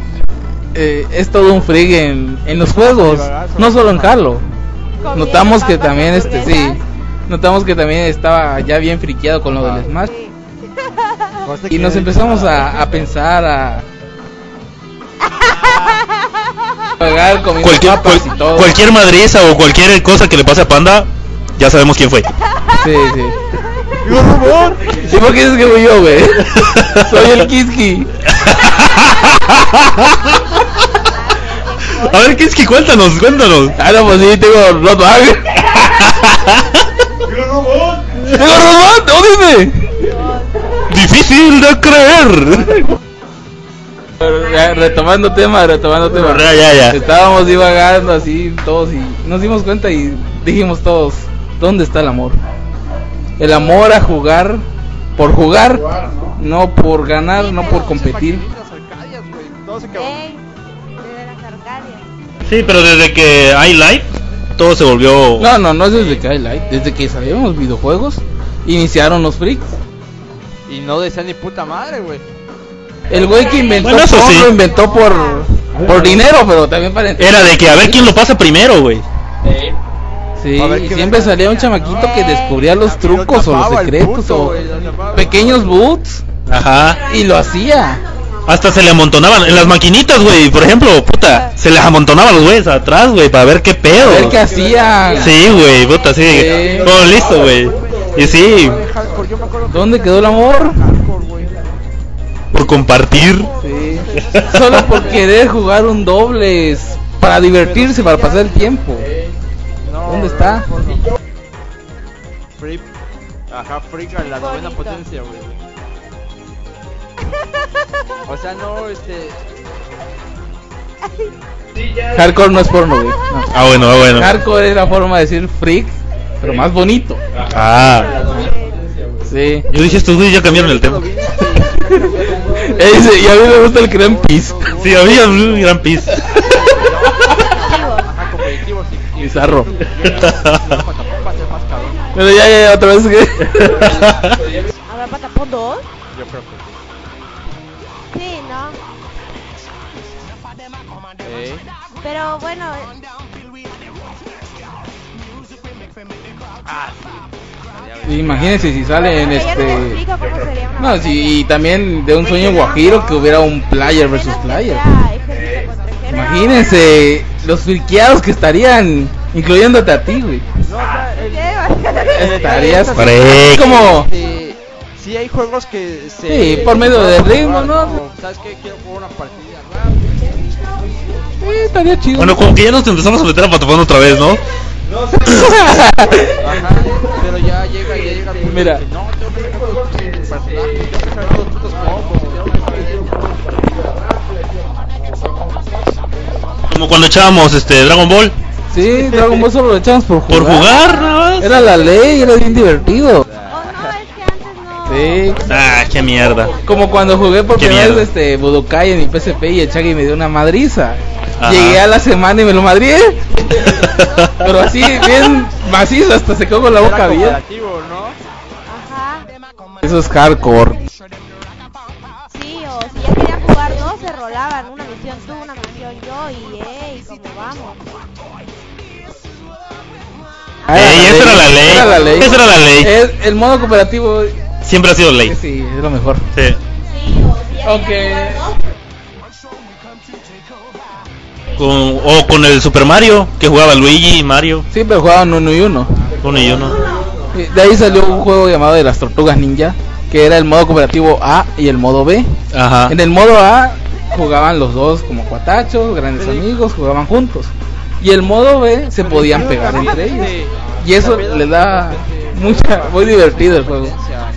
Eh, es todo un freak en, en los juegos, no solo en Halo. Notamos que también este sí, notamos que también estaba ya bien friqueado con lo del Smash Y nos empezamos a, a pensar a jugar comiendo Cualquier, papas cual- y todo. cualquier madriza o cualquier cosa que le pase a Panda, ya sabemos quién fue. Sí, sí. ¿Y por qué dices que fui yo, güey? Soy el Kiski. A ver, Kiski, cuéntanos, cuéntanos. Ah, no, pues sí, tengo Rottweiler. ¡Tengo robot! ¡Ódeme! Difícil de creer. Ya, retomando tema, retomando tema. Ya, ya, ya. Estábamos divagando así todos y nos dimos cuenta y dijimos todos, ¿dónde está el amor? El amor a jugar por jugar, no por ganar, no por competir. Arcadias. Todo se. Sí, pero desde que hay live, todo se volvió. No, no, no es desde que hay light, desde que salieron los videojuegos, iniciaron los freaks. Y no decía ni puta madre, güey. El güey que inventó Bueno, eso sí. lo inventó por por dinero, pero también para Era de que a ver quién lo pasa primero, güey. Sí, A ver y siempre salía un chamaquito que descubría los Lo trucos o los secretos puto, o lo pequeños boots Ajá. y lo hacía. Hasta se le amontonaban en las maquinitas, güey. Por ejemplo, puta, se les amontonaban los güeyes atrás, güey, para ver qué A pedo. ver qué hacía. Sí, güey, puta, sí. Sí. Todo listo, güey. Y sí, Hardcore, yo me acuerdo que ¿Dónde quedó el amor? por compartir. Sí. Solo por querer jugar un dobles para divertirse, para pasar el tiempo. ¿Dónde está? Free. Ajá, Frica, la novena potencia, güey. O sea, no, este. Hardcore no es porno, güey. no. Ah, bueno, ah, bueno. Hardcore es la forma de decir freak, pero más bonito. Ah, Sí. yo dije estos güeyes ya cambiaron el tema. Eh, dice, y a mí me gusta el Gran Peace. Sí, había un gran pis. Ah, competitivo sí. Bizarro. Pero ya, ya, ya, otra vez que. ¿Habrá patapón 2? Yo creo que sí. Sí, ¿no? Pero bueno, Imagínense si sale en este. No, sí, y también de un sueño guajiro que hubiera un player versus player. Imagínense los friqueados que estarían, incluyéndote a ti, güey. Estarías como. Sí hay juegos que se... Sí, por medio del ritmo, ¿no? ¿Sabes qué? Quiero jugar una partida estaría chido. Bueno, como que ya nos empezamos a meter a patapón otra vez, ¿no? Ajá, pero ya llega, ya llega el Mira. no, tengo que sacar todos tus personajes, tengo que sacar todos tus combos, tengo que sacar- Como cuando echábamos este Dragon Ball. Sí, Dragon Ball solo lo echamos por jugar. Por jugar, nada más. Era la ley, era bien divertido. Oh, no, no. Sí. Ah, qué mierda. Como cuando jugué por Qué primera vez este Budokai en mi PSP y el Chaggy me dio una madriza. Ajá. Llegué a la semana y me lo madrié. Pero así, bien macizo, hasta se quedó con la boca. Ajá. Eso es hardcore. Sí, o si ya querían jugar dos, se rolaban. Una misión tú, una misión yo y ey, ¿cómo vamos? Ah, Ey, esa era la ley. Era la ley. Esa era la ley. Es- el modo cooperativo, Siempre ha sido ley. sí, es lo mejor. Sí. Sí, o si ya Con, o con el Super Mario, que jugaba Luigi y Mario. Siempre jugaban uno y uno. Uno y uno. De ahí salió un juego llamado de las tortugas ninja, que era el modo cooperativo A y el modo B. Ajá. En el modo A jugaban los dos como cuatachos, grandes amigos, jugaban juntos. Y el modo B se podían pegar entre ellos. Y eso le da mucha, muy divertido el juego.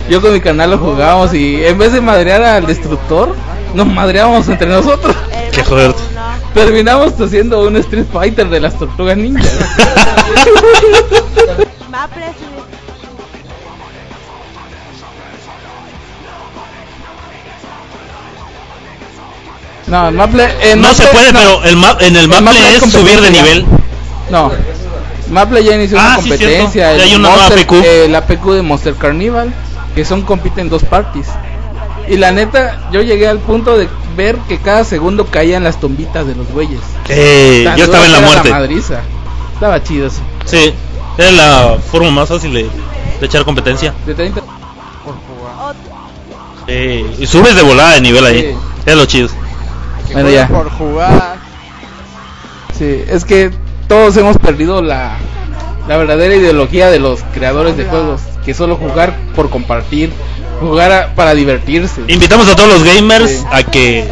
Yo con mi canal lo jugábamos y en vez de madrear al destructor, nos madreábamos entre nosotros. Qué uno. Terminamos haciendo un Street Fighter de las tortugas ninja. Maple, sí. No, el Maple, No se puede, no. pero el ma en el Maple Maple es es subir de nivel. No. Maple ya inició Ah, una sí, competencia. cierto. el Ya hay una nueva PQ. eh, la PQ de Monster Carnival. Que son compiten dos parties. Y la neta, yo llegué al punto de ver que cada segundo caían las tombitas de los güeyes. Eh, yo estaba en la muerte. madriza. Estaba chido eso. Sí, era la forma más fácil de, de echar competencia. De 30. Por jugar. Y subes de volada de nivel ahí. Sí. Es lo chido. Que Bueno, ya. Por jugar. Sí, es que todos hemos perdido la, la verdadera ideología de los creadores de juegos. Que solo jugar por compartir. Jugar a- para divertirse. Invitamos a todos los gamers Sí. a que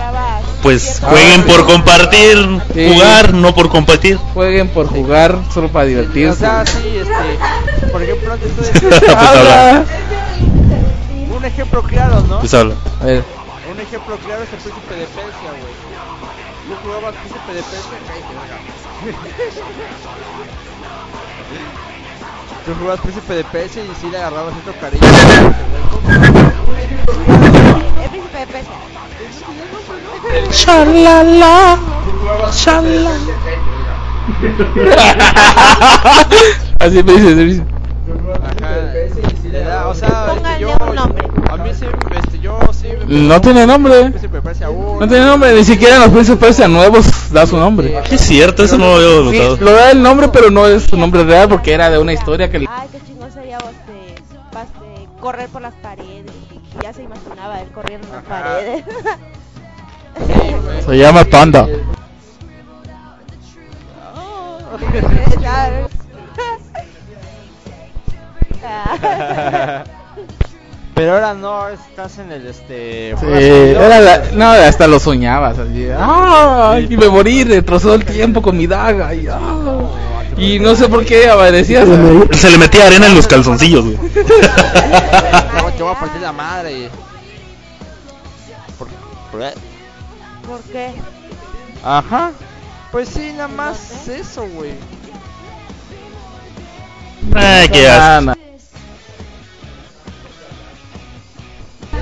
pues Ah, jueguen sí. por compartir, Sí. jugar, no por compartir. Jueguen por jugar, solo para O divertirse. sea, sí, este, por ejemplo, antes tú Pues habla. un ejemplo claro, ¿no? Pues habla. A ver, Un ejemplo claro es el príncipe de Persia, güey. Tú jugabas príncipe de Persia. Tú jugabas príncipe de Persia y sí le agarrabas cierto cariño. El príncipe de Persia. Shalala, shalala. así me dice. Ajá. Le da, o sea, este, Pónganle yo, un nombre. a mí sí, este, yo sí. me- No tiene nombre. No tiene nombre, ni siquiera los príncipes Persia nuevos da su nombre. Es cierto, eso no lo había Sí, notado. lo da el nombre, pero no es su nombre real porque era de una historia que le... Ay, qué chingón sería este, este, correr por las paredes. Ya se imaginaba él corriendo en las paredes. Se llama Panda. ¿Sabes? Pero ahora no, estás en el este. Sí, era la- no, hasta lo soñabas así. ¡Ah! Y me morí, retrocedió el tiempo con mi daga. Y, ah. y no sé por qué amanecías. Se le metía arena en los calzoncillos, güey. Te voy- te voy a partir la madre. Por, por- ¿Por qué? Ajá. Pues sí, nada más eso, güey. Ay, qué Ah, asco.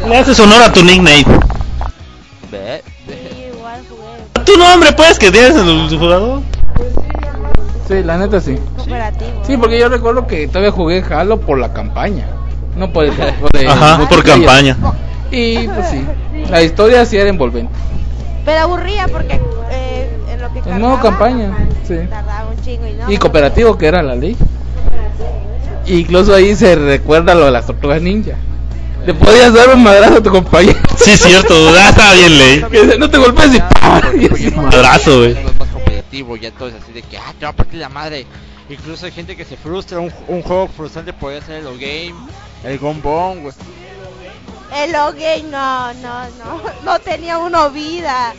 Le haces honor a tu nickname. Ve, Sí, ve. igual jugué A tu nombre, pues, que tienes el jugador. Sí, la neta sí. cooperativo. Sí, porque yo recuerdo que todavía jugué Halo por la campaña. No por el por el Ajá, por campaña. Y pues sí. La historia sí era envolvente. Pero aburría porque eh, en lo que En modo cargaba, campaña, sí. Tardaba un chingo y no. Y cooperativo, que era la ley. Incluso ahí se recuerda lo de las tortugas ninja. Le podías dar un madrazo a tu compañero. Sí, es cierto, ah, estaba bien ley. Que no te golpees y ¡pam! Madrazo, güey. Es más competitivo, ya todo es así de que, ah, te va a partir la madre. Incluso hay gente que se frustra. Un, un juego frustrante podría ser el O-Game, el Gombón, güey. El Ogay no, no, no. No tenía uno vida.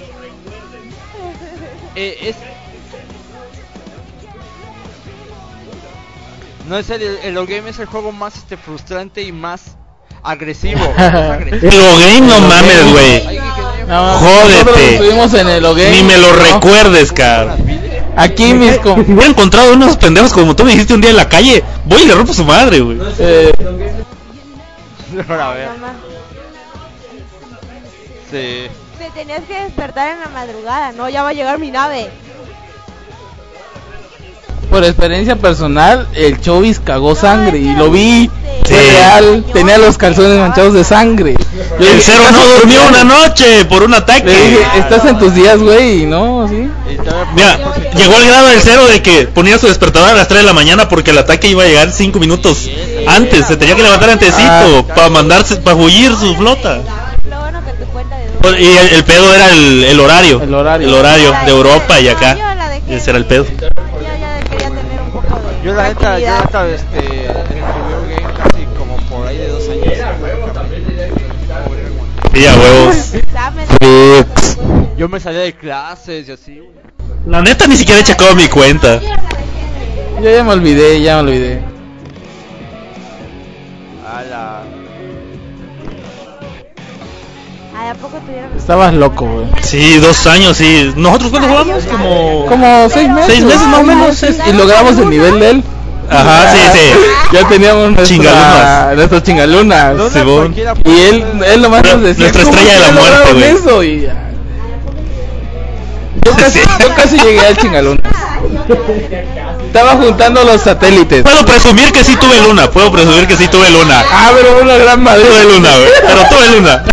Eh, es. No es el, el O-Game, es el juego más este, frustrante y más agresivo. agresivo. El no mames, güey. No, Jódete. Ni me lo ¿no? recuerdes, cara. Aquí mis com- Si hubiera encontrado unos pendejos como tú me dijiste un día en la calle, voy y le rompo su madre, güey. eh, Ahora, a ver. Mamá. Sí. Te tenías que despertar en la madrugada, no, ya va a llegar mi nave. Por experiencia personal, el Chovis cagó sangre y lo vi. Sí. Fue real, tenía los calzones manchados de sangre. Yo El dije, cero "¿Estás no durmió días?". una noche por un Le ataque. dije, estás en tus días, güey, no, sí. Mira, llegó al grado del cero de que ponía su despertador a las 3 de la mañana porque el ataque iba a llegar 5 minutos antes. Se tenía que levantar antesito Ah. para mandarse, para huir su flota. Y el, el pedo era el, el horario. El horario. El horario de Europa y acá. Ese era el pedo. Yo la neta, yo la neta, este, jugué game casi como por ahí de dos años. Y a huevos. Yo me salía de clases y así, güey. La neta ni siquiera he checado mi cuenta. Yo ya me olvidé, ya me olvidé. A la... ¿a poco tuvieron? Estabas loco, güey. Sí, dos años, sí. ¿Nosotros cuándo jugamos? Como... Como seis meses. Seis meses más o menos, Seis meses, Y logramos el nivel de él. Ajá, sí, sí. Ya teníamos nuestra, Chingalunas. nuestras chingalunas. Y él, él nomás nos decía Nuestra "¿Cómo estrella de la muerte, güey?" eso? Y ya. Yo casi, yo casi llegué al chingalunas. Estaba juntando los satélites. Puedo presumir que sí tuve luna, puedo presumir que sí tuve luna. Ah, pero una gran madre. Tuve luna, güey. Pero tuve luna.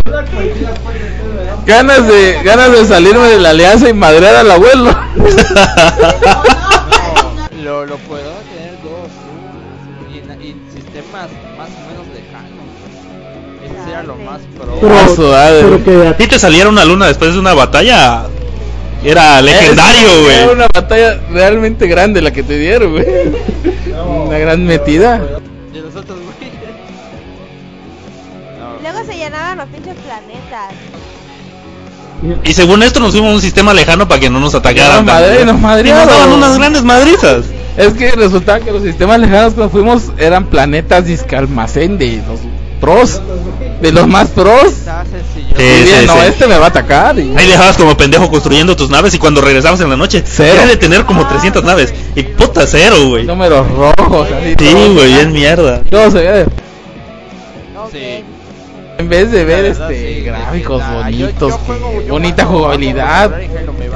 Ganas de, ganas de salirme de la alianza y madrear al abuelo. Lo, lo puedo tener dos, y, y sistemas más o menos lejanos. Ese era lo más pro. Madre. Pero que a ti te saliera una luna después de una batalla era legendario, Es- Era güey. una batalla realmente grande la que te dieron, güey. Una gran metida. De los otros, güey. No, Luego se llenaban los pinches planetas. Y según esto nos fuimos a un sistema lejano para que no nos atacaran. Nos madre- nos y nos daban unas grandes madrizas. Es que resultaba que los sistemas lejanos que fuimos eran planetas disque almacén de los pros, de los más pros. Sí, no, sí. este me va a atacar. y- Ahí dejabas como pendejo construyendo tus naves y cuando regresabas en la noche, Cero. de tener como 300 naves. Y puta, cero, güey. Números rojos, así. Sí, güey, bien mierda. Todo se ve de- Ok. Sí. En vez de ver verdad, este sí, gráficos ah, yo- bonitos, yo juego- que- bonita juego- jugabilidad,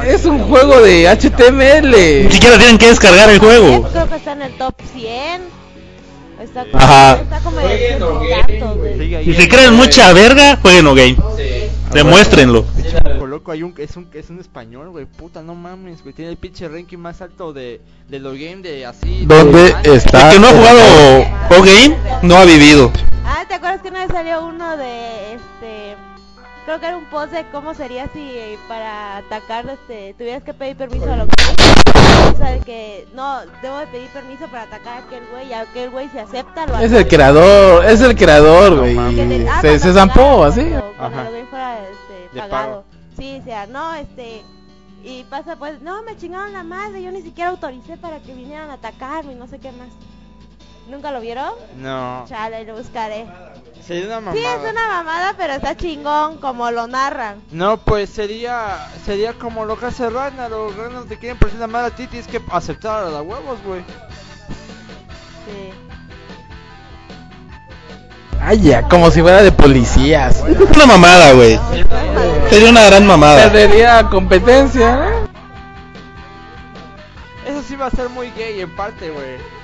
es un juego de HTML. Ni siquiera tienen que descargar el juego. Creo que está en el top 100. Está, Ajá. está como de ahí Si se creen mucha verga, jueguen o game. Demuéstrenlo. Pinche loco, loco, hay un, es un es un español, güey, puta, no mames, güey, tiene el pinche ranking más alto de, de los games de así. ¿Dónde de está? El que no ha jugado o game no ha vivido. ¿Te acuerdas que una vez salió uno de este creo que era un post de cómo sería si para atacar este tuvieras que pedir permiso a lo o sea, de que no, debo de pedir permiso para atacar a aquel güey y aquel güey se acepta lo Es el creador, es el creador, güey. Que te- ah, Se, se zampó así. Cuando, cuando el güey fuera este, pagado. pago. Sí, o sea, no, este. Y pasa pues, no, me chingaron la madre, yo ni siquiera autoricé para que vinieran a atacarme y no sé qué más. ¿Nunca lo vieron? No. Chale, lo buscaré. Sería una mamada. Sí, es una mamada, pero está chingón como lo narran. No, pues sería sería como lo que hace Ragnarok. Ragnarok te quieren presionar mal a ti, tienes que aceptar a los huevos, güey. Sí. Ay, ya, como si fuera de policías. Una mamada, güey. Sería una gran mamada. Perdería competencia, ¿no? Eso sí va a ser muy gay en parte, güey.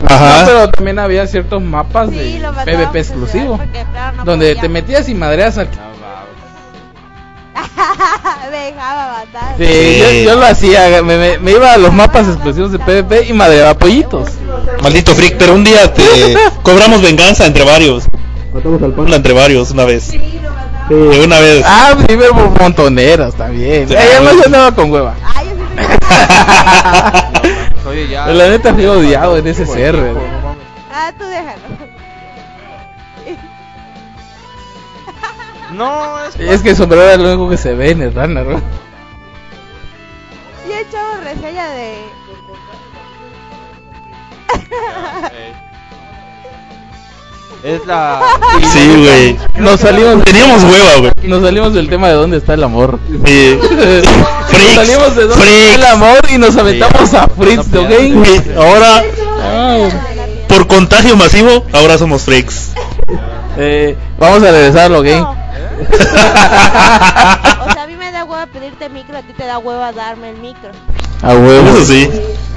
No, Ajá. pero también había ciertos mapas Sí, de PvP de exclusivo. ciudad porque, claro, no donde te metías y madreas al... No. Me dejaba matar. Sí, Sí. Yo, yo lo hacía, me, me- me iba a los mapas exclusivos de PvP y madreaba pollitos. Maldito freak, pero un día te cobramos venganza entre varios. Matamos al panda entre varios una vez. Sí, una vez. Ah, sí, pero por montoneras también. Sí. Eh, además yo andaba con hueva. Ay, yo Oye, ya. La neta fui odiado en ese CR. tiempo, no. Ah, tú déjalo. No, es Es que el sombrero era lo único que se ve en el runner, ¿no? Yo he hecho reseña de. Es la. Sí, güey. Nos salimos, Teníamos hueva, güey. nos salimos del tema de dónde está el amor. Sí. Nos salimos de dónde freaks. está el amor y nos aventamos a Fritz, ¿ok? Ahora, Ay, por contagio masivo, ahora somos freaks. eh, vamos a regresarlo, ¿ok? No. O sea, a mí me da hueva pedirte micro, a ti te da hueva darme el micro. A huevo. Eso sí.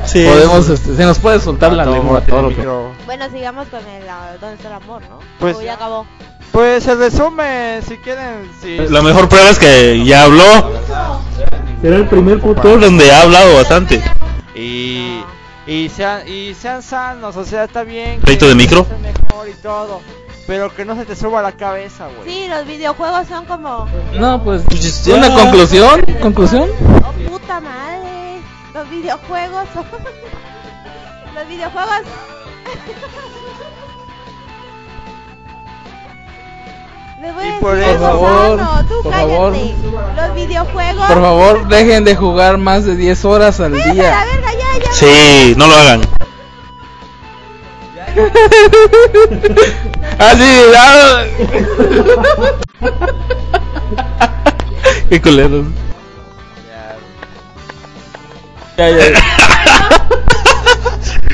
Sí. Podemos, este, se nos puede soltar la lengua todo lo. Bueno, sigamos con el ah, dónde está el amor, ¿no? Pues- O ya acabó. Pues el resumen, si quieren. Si... La mejor prueba es que ya habló. Era el primer podcast donde ha hablado bastante. Y, y sean y sean sanos, o sea, está bien. ¿Pleito de micro? mejor y todo, pero que no se te suba la cabeza, güey. Sí, los videojuegos son como. No, pues, Pues una conclusión, conclusión. Oh, puta madre. Los videojuegos son. los videojuegos. Les voy Y a por decir eso- favor, sano, tú por favor. Los videojuegos. Por favor, dejen de jugar más de 10 horas al día. verga, ya, ya. Sí, no lo hagan. Así, ah. Qué culeros. Ya, ya.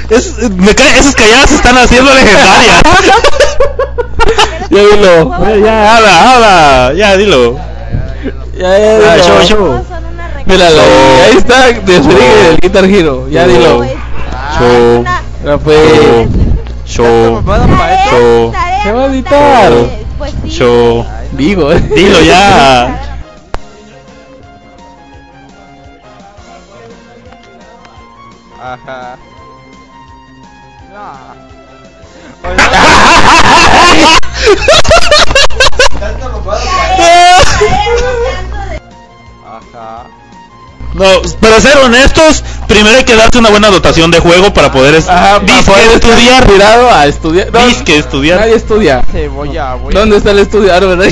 Es- me cae- esas calladas se están haciendo legendarias. Ya dilo. Ya, habla, habla. Ya, dilo. Ya, ya, Ah, dilo. show, Los show. Show. ahí está, despliegue del Guitar Hero. Ya dilo. Show. Rafael. Show. Show. Se va a editar. Pues. Show. Digo, eh. Dilo ya. Ajá. No. Ajá. No, para ser honestos, primero hay que darse una buena dotación de juego para poder es- Ajá, para poder estar estudiar. inspirado a estudiar. No, Disque estudiar. Nadie estudia. Sí, voy a, voy a ¿Dónde está el estudiar, verdad?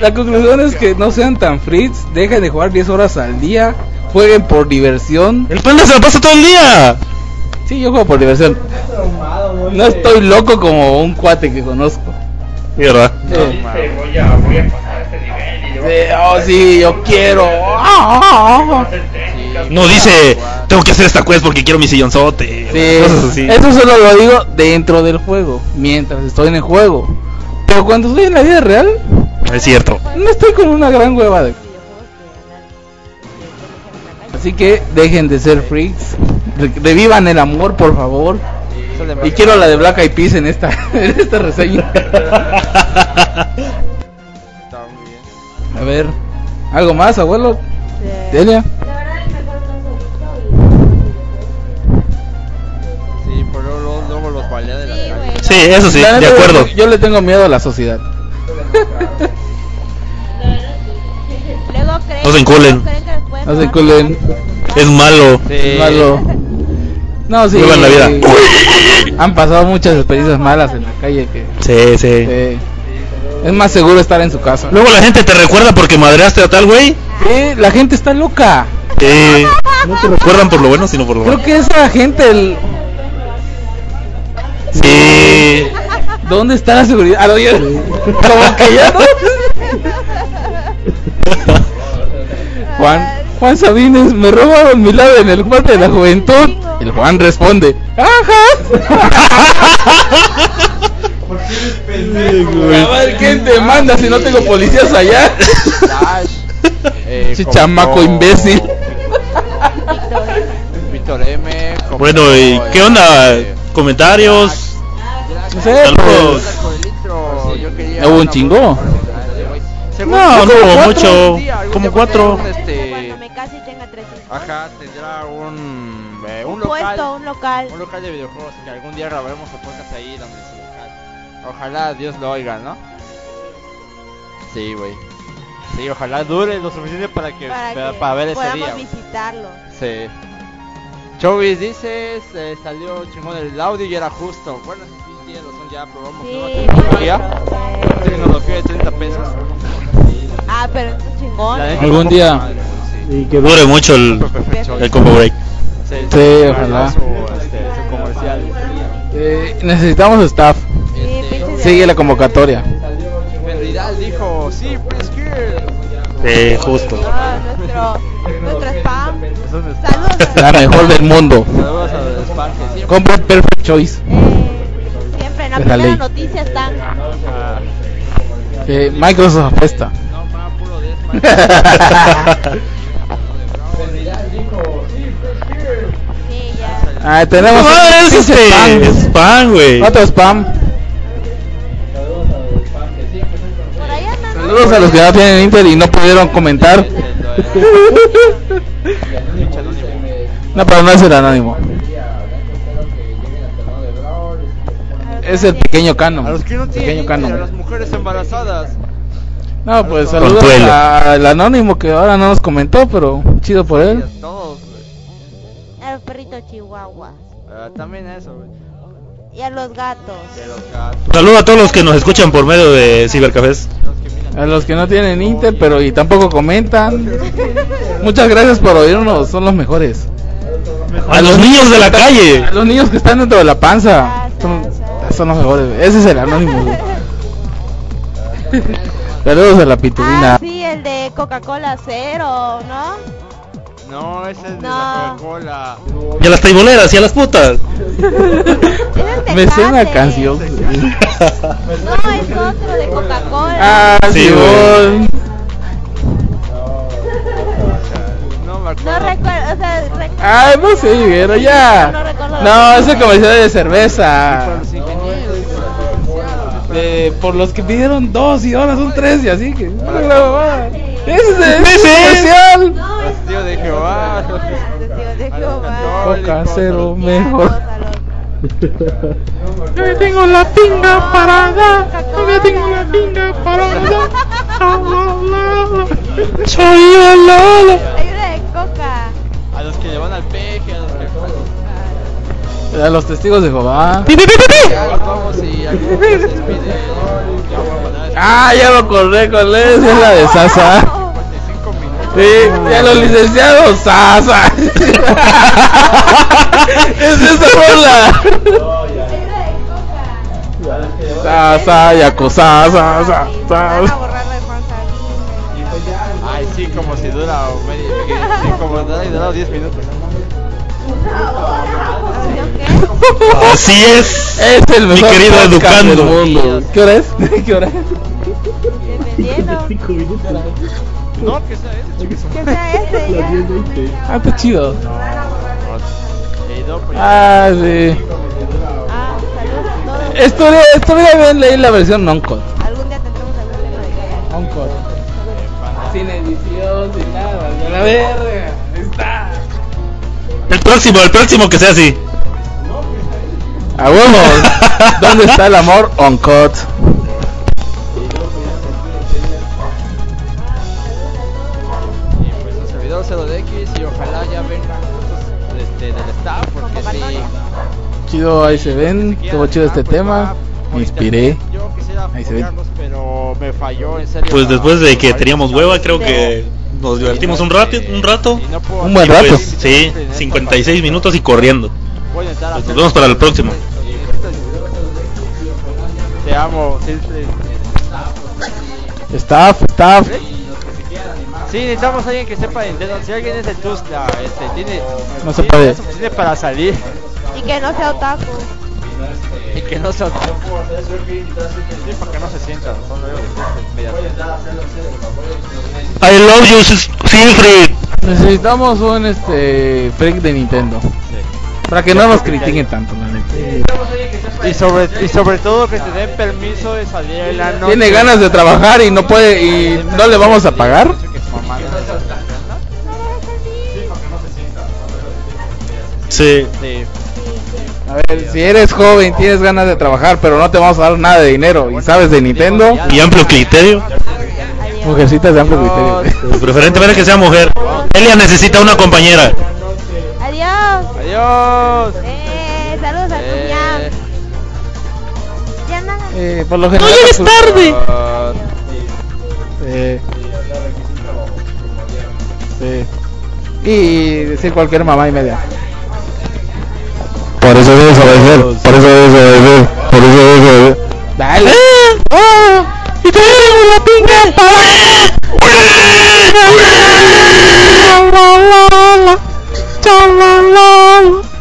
La conclusión es que no sean tan frits, dejen de jugar 10 horas al día, jueguen por diversión. El panda se la pasa todo el día. Sí, yo juego por diversión. No estoy loco como un cuate que conozco. Mierda. Sí. Oh, sí, yo quiero. No dice, tengo que hacer esta quest porque quiero mi sillonzote. Sí, Cosas así. eso solo lo digo dentro del juego, mientras estoy en el juego. Pero cuando estoy en la vida real, Es cierto. no estoy con una gran hueva de... Así que dejen de ser freaks, re- revivan el amor, por favor. Y quiero la de Black Eyed Peas en esta, en esta reseña. Está muy bien. A ver, ¿algo más, abuelo? Sí. Delia. Sí, pero luego, luego los balea de la calle. Sí, eso sí, de acuerdo. Yo, yo le tengo miedo a la sociedad. Luego creen, No se enculen. No se cosas. Es malo. Sí. Malo. No, sí. Vivan la vida. Han pasado muchas experiencias malas en la calle que... Sí, sí. es más seguro estar en su casa. Luego la gente te recuerda porque madreaste a tal güey. Sí, la gente está loca. Sí. No te recuerdan por lo bueno, sino por lo Creo malo. que esa gente, el- Sí. ¿Dónde está la seguridad? Ah, no, ya- Como que ya no. Juan, Juan Sabines, me robaron mi lado en el parque de la juventud. El Juan responde, ¡ajá! A ver, ¿quién te manda si no tengo policías allá? Eh, chamaco imbécil. Víctor M. Bueno, ¿y qué onda? eh, ¿Comentarios? No sé, Saludos. pues, por ¿Hubo un chingo? No, como mucho, como cuatro. este, Y tenga tres hijos. Ajá, tendrá un, eh, un, un local, puesto, un local. un local de videojuegos que algún día grabaremos un podcast ahí donde su local. Ojalá Dios lo oiga, ¿no? Sí, güey. Sí, ojalá dure lo suficiente para que para, que para ver ese día. visitarlo. Sí. Chovis dices, eh, salió chingón el audio y era justo. Bueno, sí, tienes razón, ya probamos nueva Sí, tecnología. bueno, sí. Tecnología de 30 pesos. Ah, pero es un chingón. Algún día. madre. Y que dure mucho el, el combo break. Sí, Sí, ojalá. Su, este, su comercial. eh, necesitamos staff. Este, Sigue la convocatoria. Vidal dijo, sí, Prince Kid. Sí, justo. Ah, nuestro, nuestro spam. Saludos. La mejor del mundo. Saludos a los spam que siempre. Compre Perfect Choice. Eh, siempre en la primera ley. noticia están. Que Microsoft apuesta. no, puro. Sí, ya. Ah, tenemos No, es este spam. spam, güey. Otro spam. Por ahí andan. ¿no? Saludos a los que no tienen Inter y no pudieron comentar. No, pero no es el anónimo. Es el pequeño cano. A los que no tienen Pequeño Inter, a las mujeres embarazadas. No, pues saludos al anónimo que ahora no nos comentó, pero chido por él. a todos, güey. A los perritos chihuahuas. Ah, también eso, güey. Y a los gatos. De los gatos. Saludo a todos los que nos escuchan por medio de Cibercafés. A los que no tienen Inter, pero y tampoco comentan. Muchas gracias por oírnos, son los mejores. A los niños de la A calle. los niños que están dentro de la panza. Son, son los mejores. güey. Ese es el anónimo. güey. Saludos a la pitulina. Ah, sí, el de Coca-Cola cero, ¿no? No, ese es de la Coca-Cola. Y a las taiboleras y a las putas. Me sé una Tecate. canción. No, es otro de Coca-Cola. Ah, Sí, Simón. No me acuerdo. No recuerdo, o sea, recuerdo. Ay, no sé, pero ya. No No, ese comercial de cerveza. De, por los que pidieron dos y ahora son tres y así que. Ese es el Ese es. comercial. No, es Tío de Jehová. De Jehová. los mejor. Yo tengo la pinga parada. Yo tengo la pinga parada. Soy el Lolo. Hay una de Coca. A los que le van al peje, a los que A los testigos de Jehová. Ah, ya me acordé con él. Es la de Sasa. 55 minutos. Sí, ya los licenciados Sasa. es esa Coca. Sasa, Yakuza, Sasa, Sasa. Ay, sí, como si dura como y dura 10 minutos. Así es. Es el Mi querido podcast del educando. mundo. ¿Qué hora es? ¿Qué hora es? Dependiendo. No, que sea ese. Que sea ese ya. Ah, está chido. Eh, no, pues, Ah, sí. Ah, saludos a todos. Estuve, bien leí la versión non-cut. Algún día tendremos algún tema de. Non-cut. Sin edición, sin nada. A la verga. Está. El próximo, el próximo que sea así. A huevos. ¿Dónde está el amor? On-cut. Y pues un servidor 0DX y ojalá ya vengan este, del staff porque sí. Chido, ahí se ven. Estuvo chido este tema. Me inspiré. Yo quisiera Ahí se ven. apoyarlos, pero me falló en serio. Pues después de que teníamos hueva, creo que nos divertimos un rato, un rato. Un buen rato. pues, sí, 56 minutos y corriendo. Pues nos vemos para el próximo. Pues, Te amo, Silfrid. Staff, staff. Sí, necesitamos a alguien que sepa de Nintendo. Si alguien es de Tuzla, este, tiene, No se tiene puede. las opciones para salir Y que no sea otaku. y que no se Sí, para que no se sientan. Son luego media- I love you, Silfrid. Necesitamos un este freak de Nintendo. Para que no nos critiquen tanto, la neta. Y sobre, y sobre todo que te den permiso de salir en la noche. Tiene ganas de trabajar y no puede y no le vamos a pagar. Sí. Sí. A ver, si eres joven, tienes ganas de trabajar, pero no te vamos a dar nada de dinero y sabes de Nintendo, Y amplio criterio. Mujercitas de amplio criterio. Preferentemente que sea mujer. Elia necesita una compañera. Adiós. Adiós. Eh, saludos a tu Eh. Ya nada. Eh, por lo general. llegues tarde! eh, sí. Y decir cualquier mamá y media. Por eso debes obedecer, por eso debes obedecer, por eso debes obedecer. Dale. ¡Y te la pinga! da la la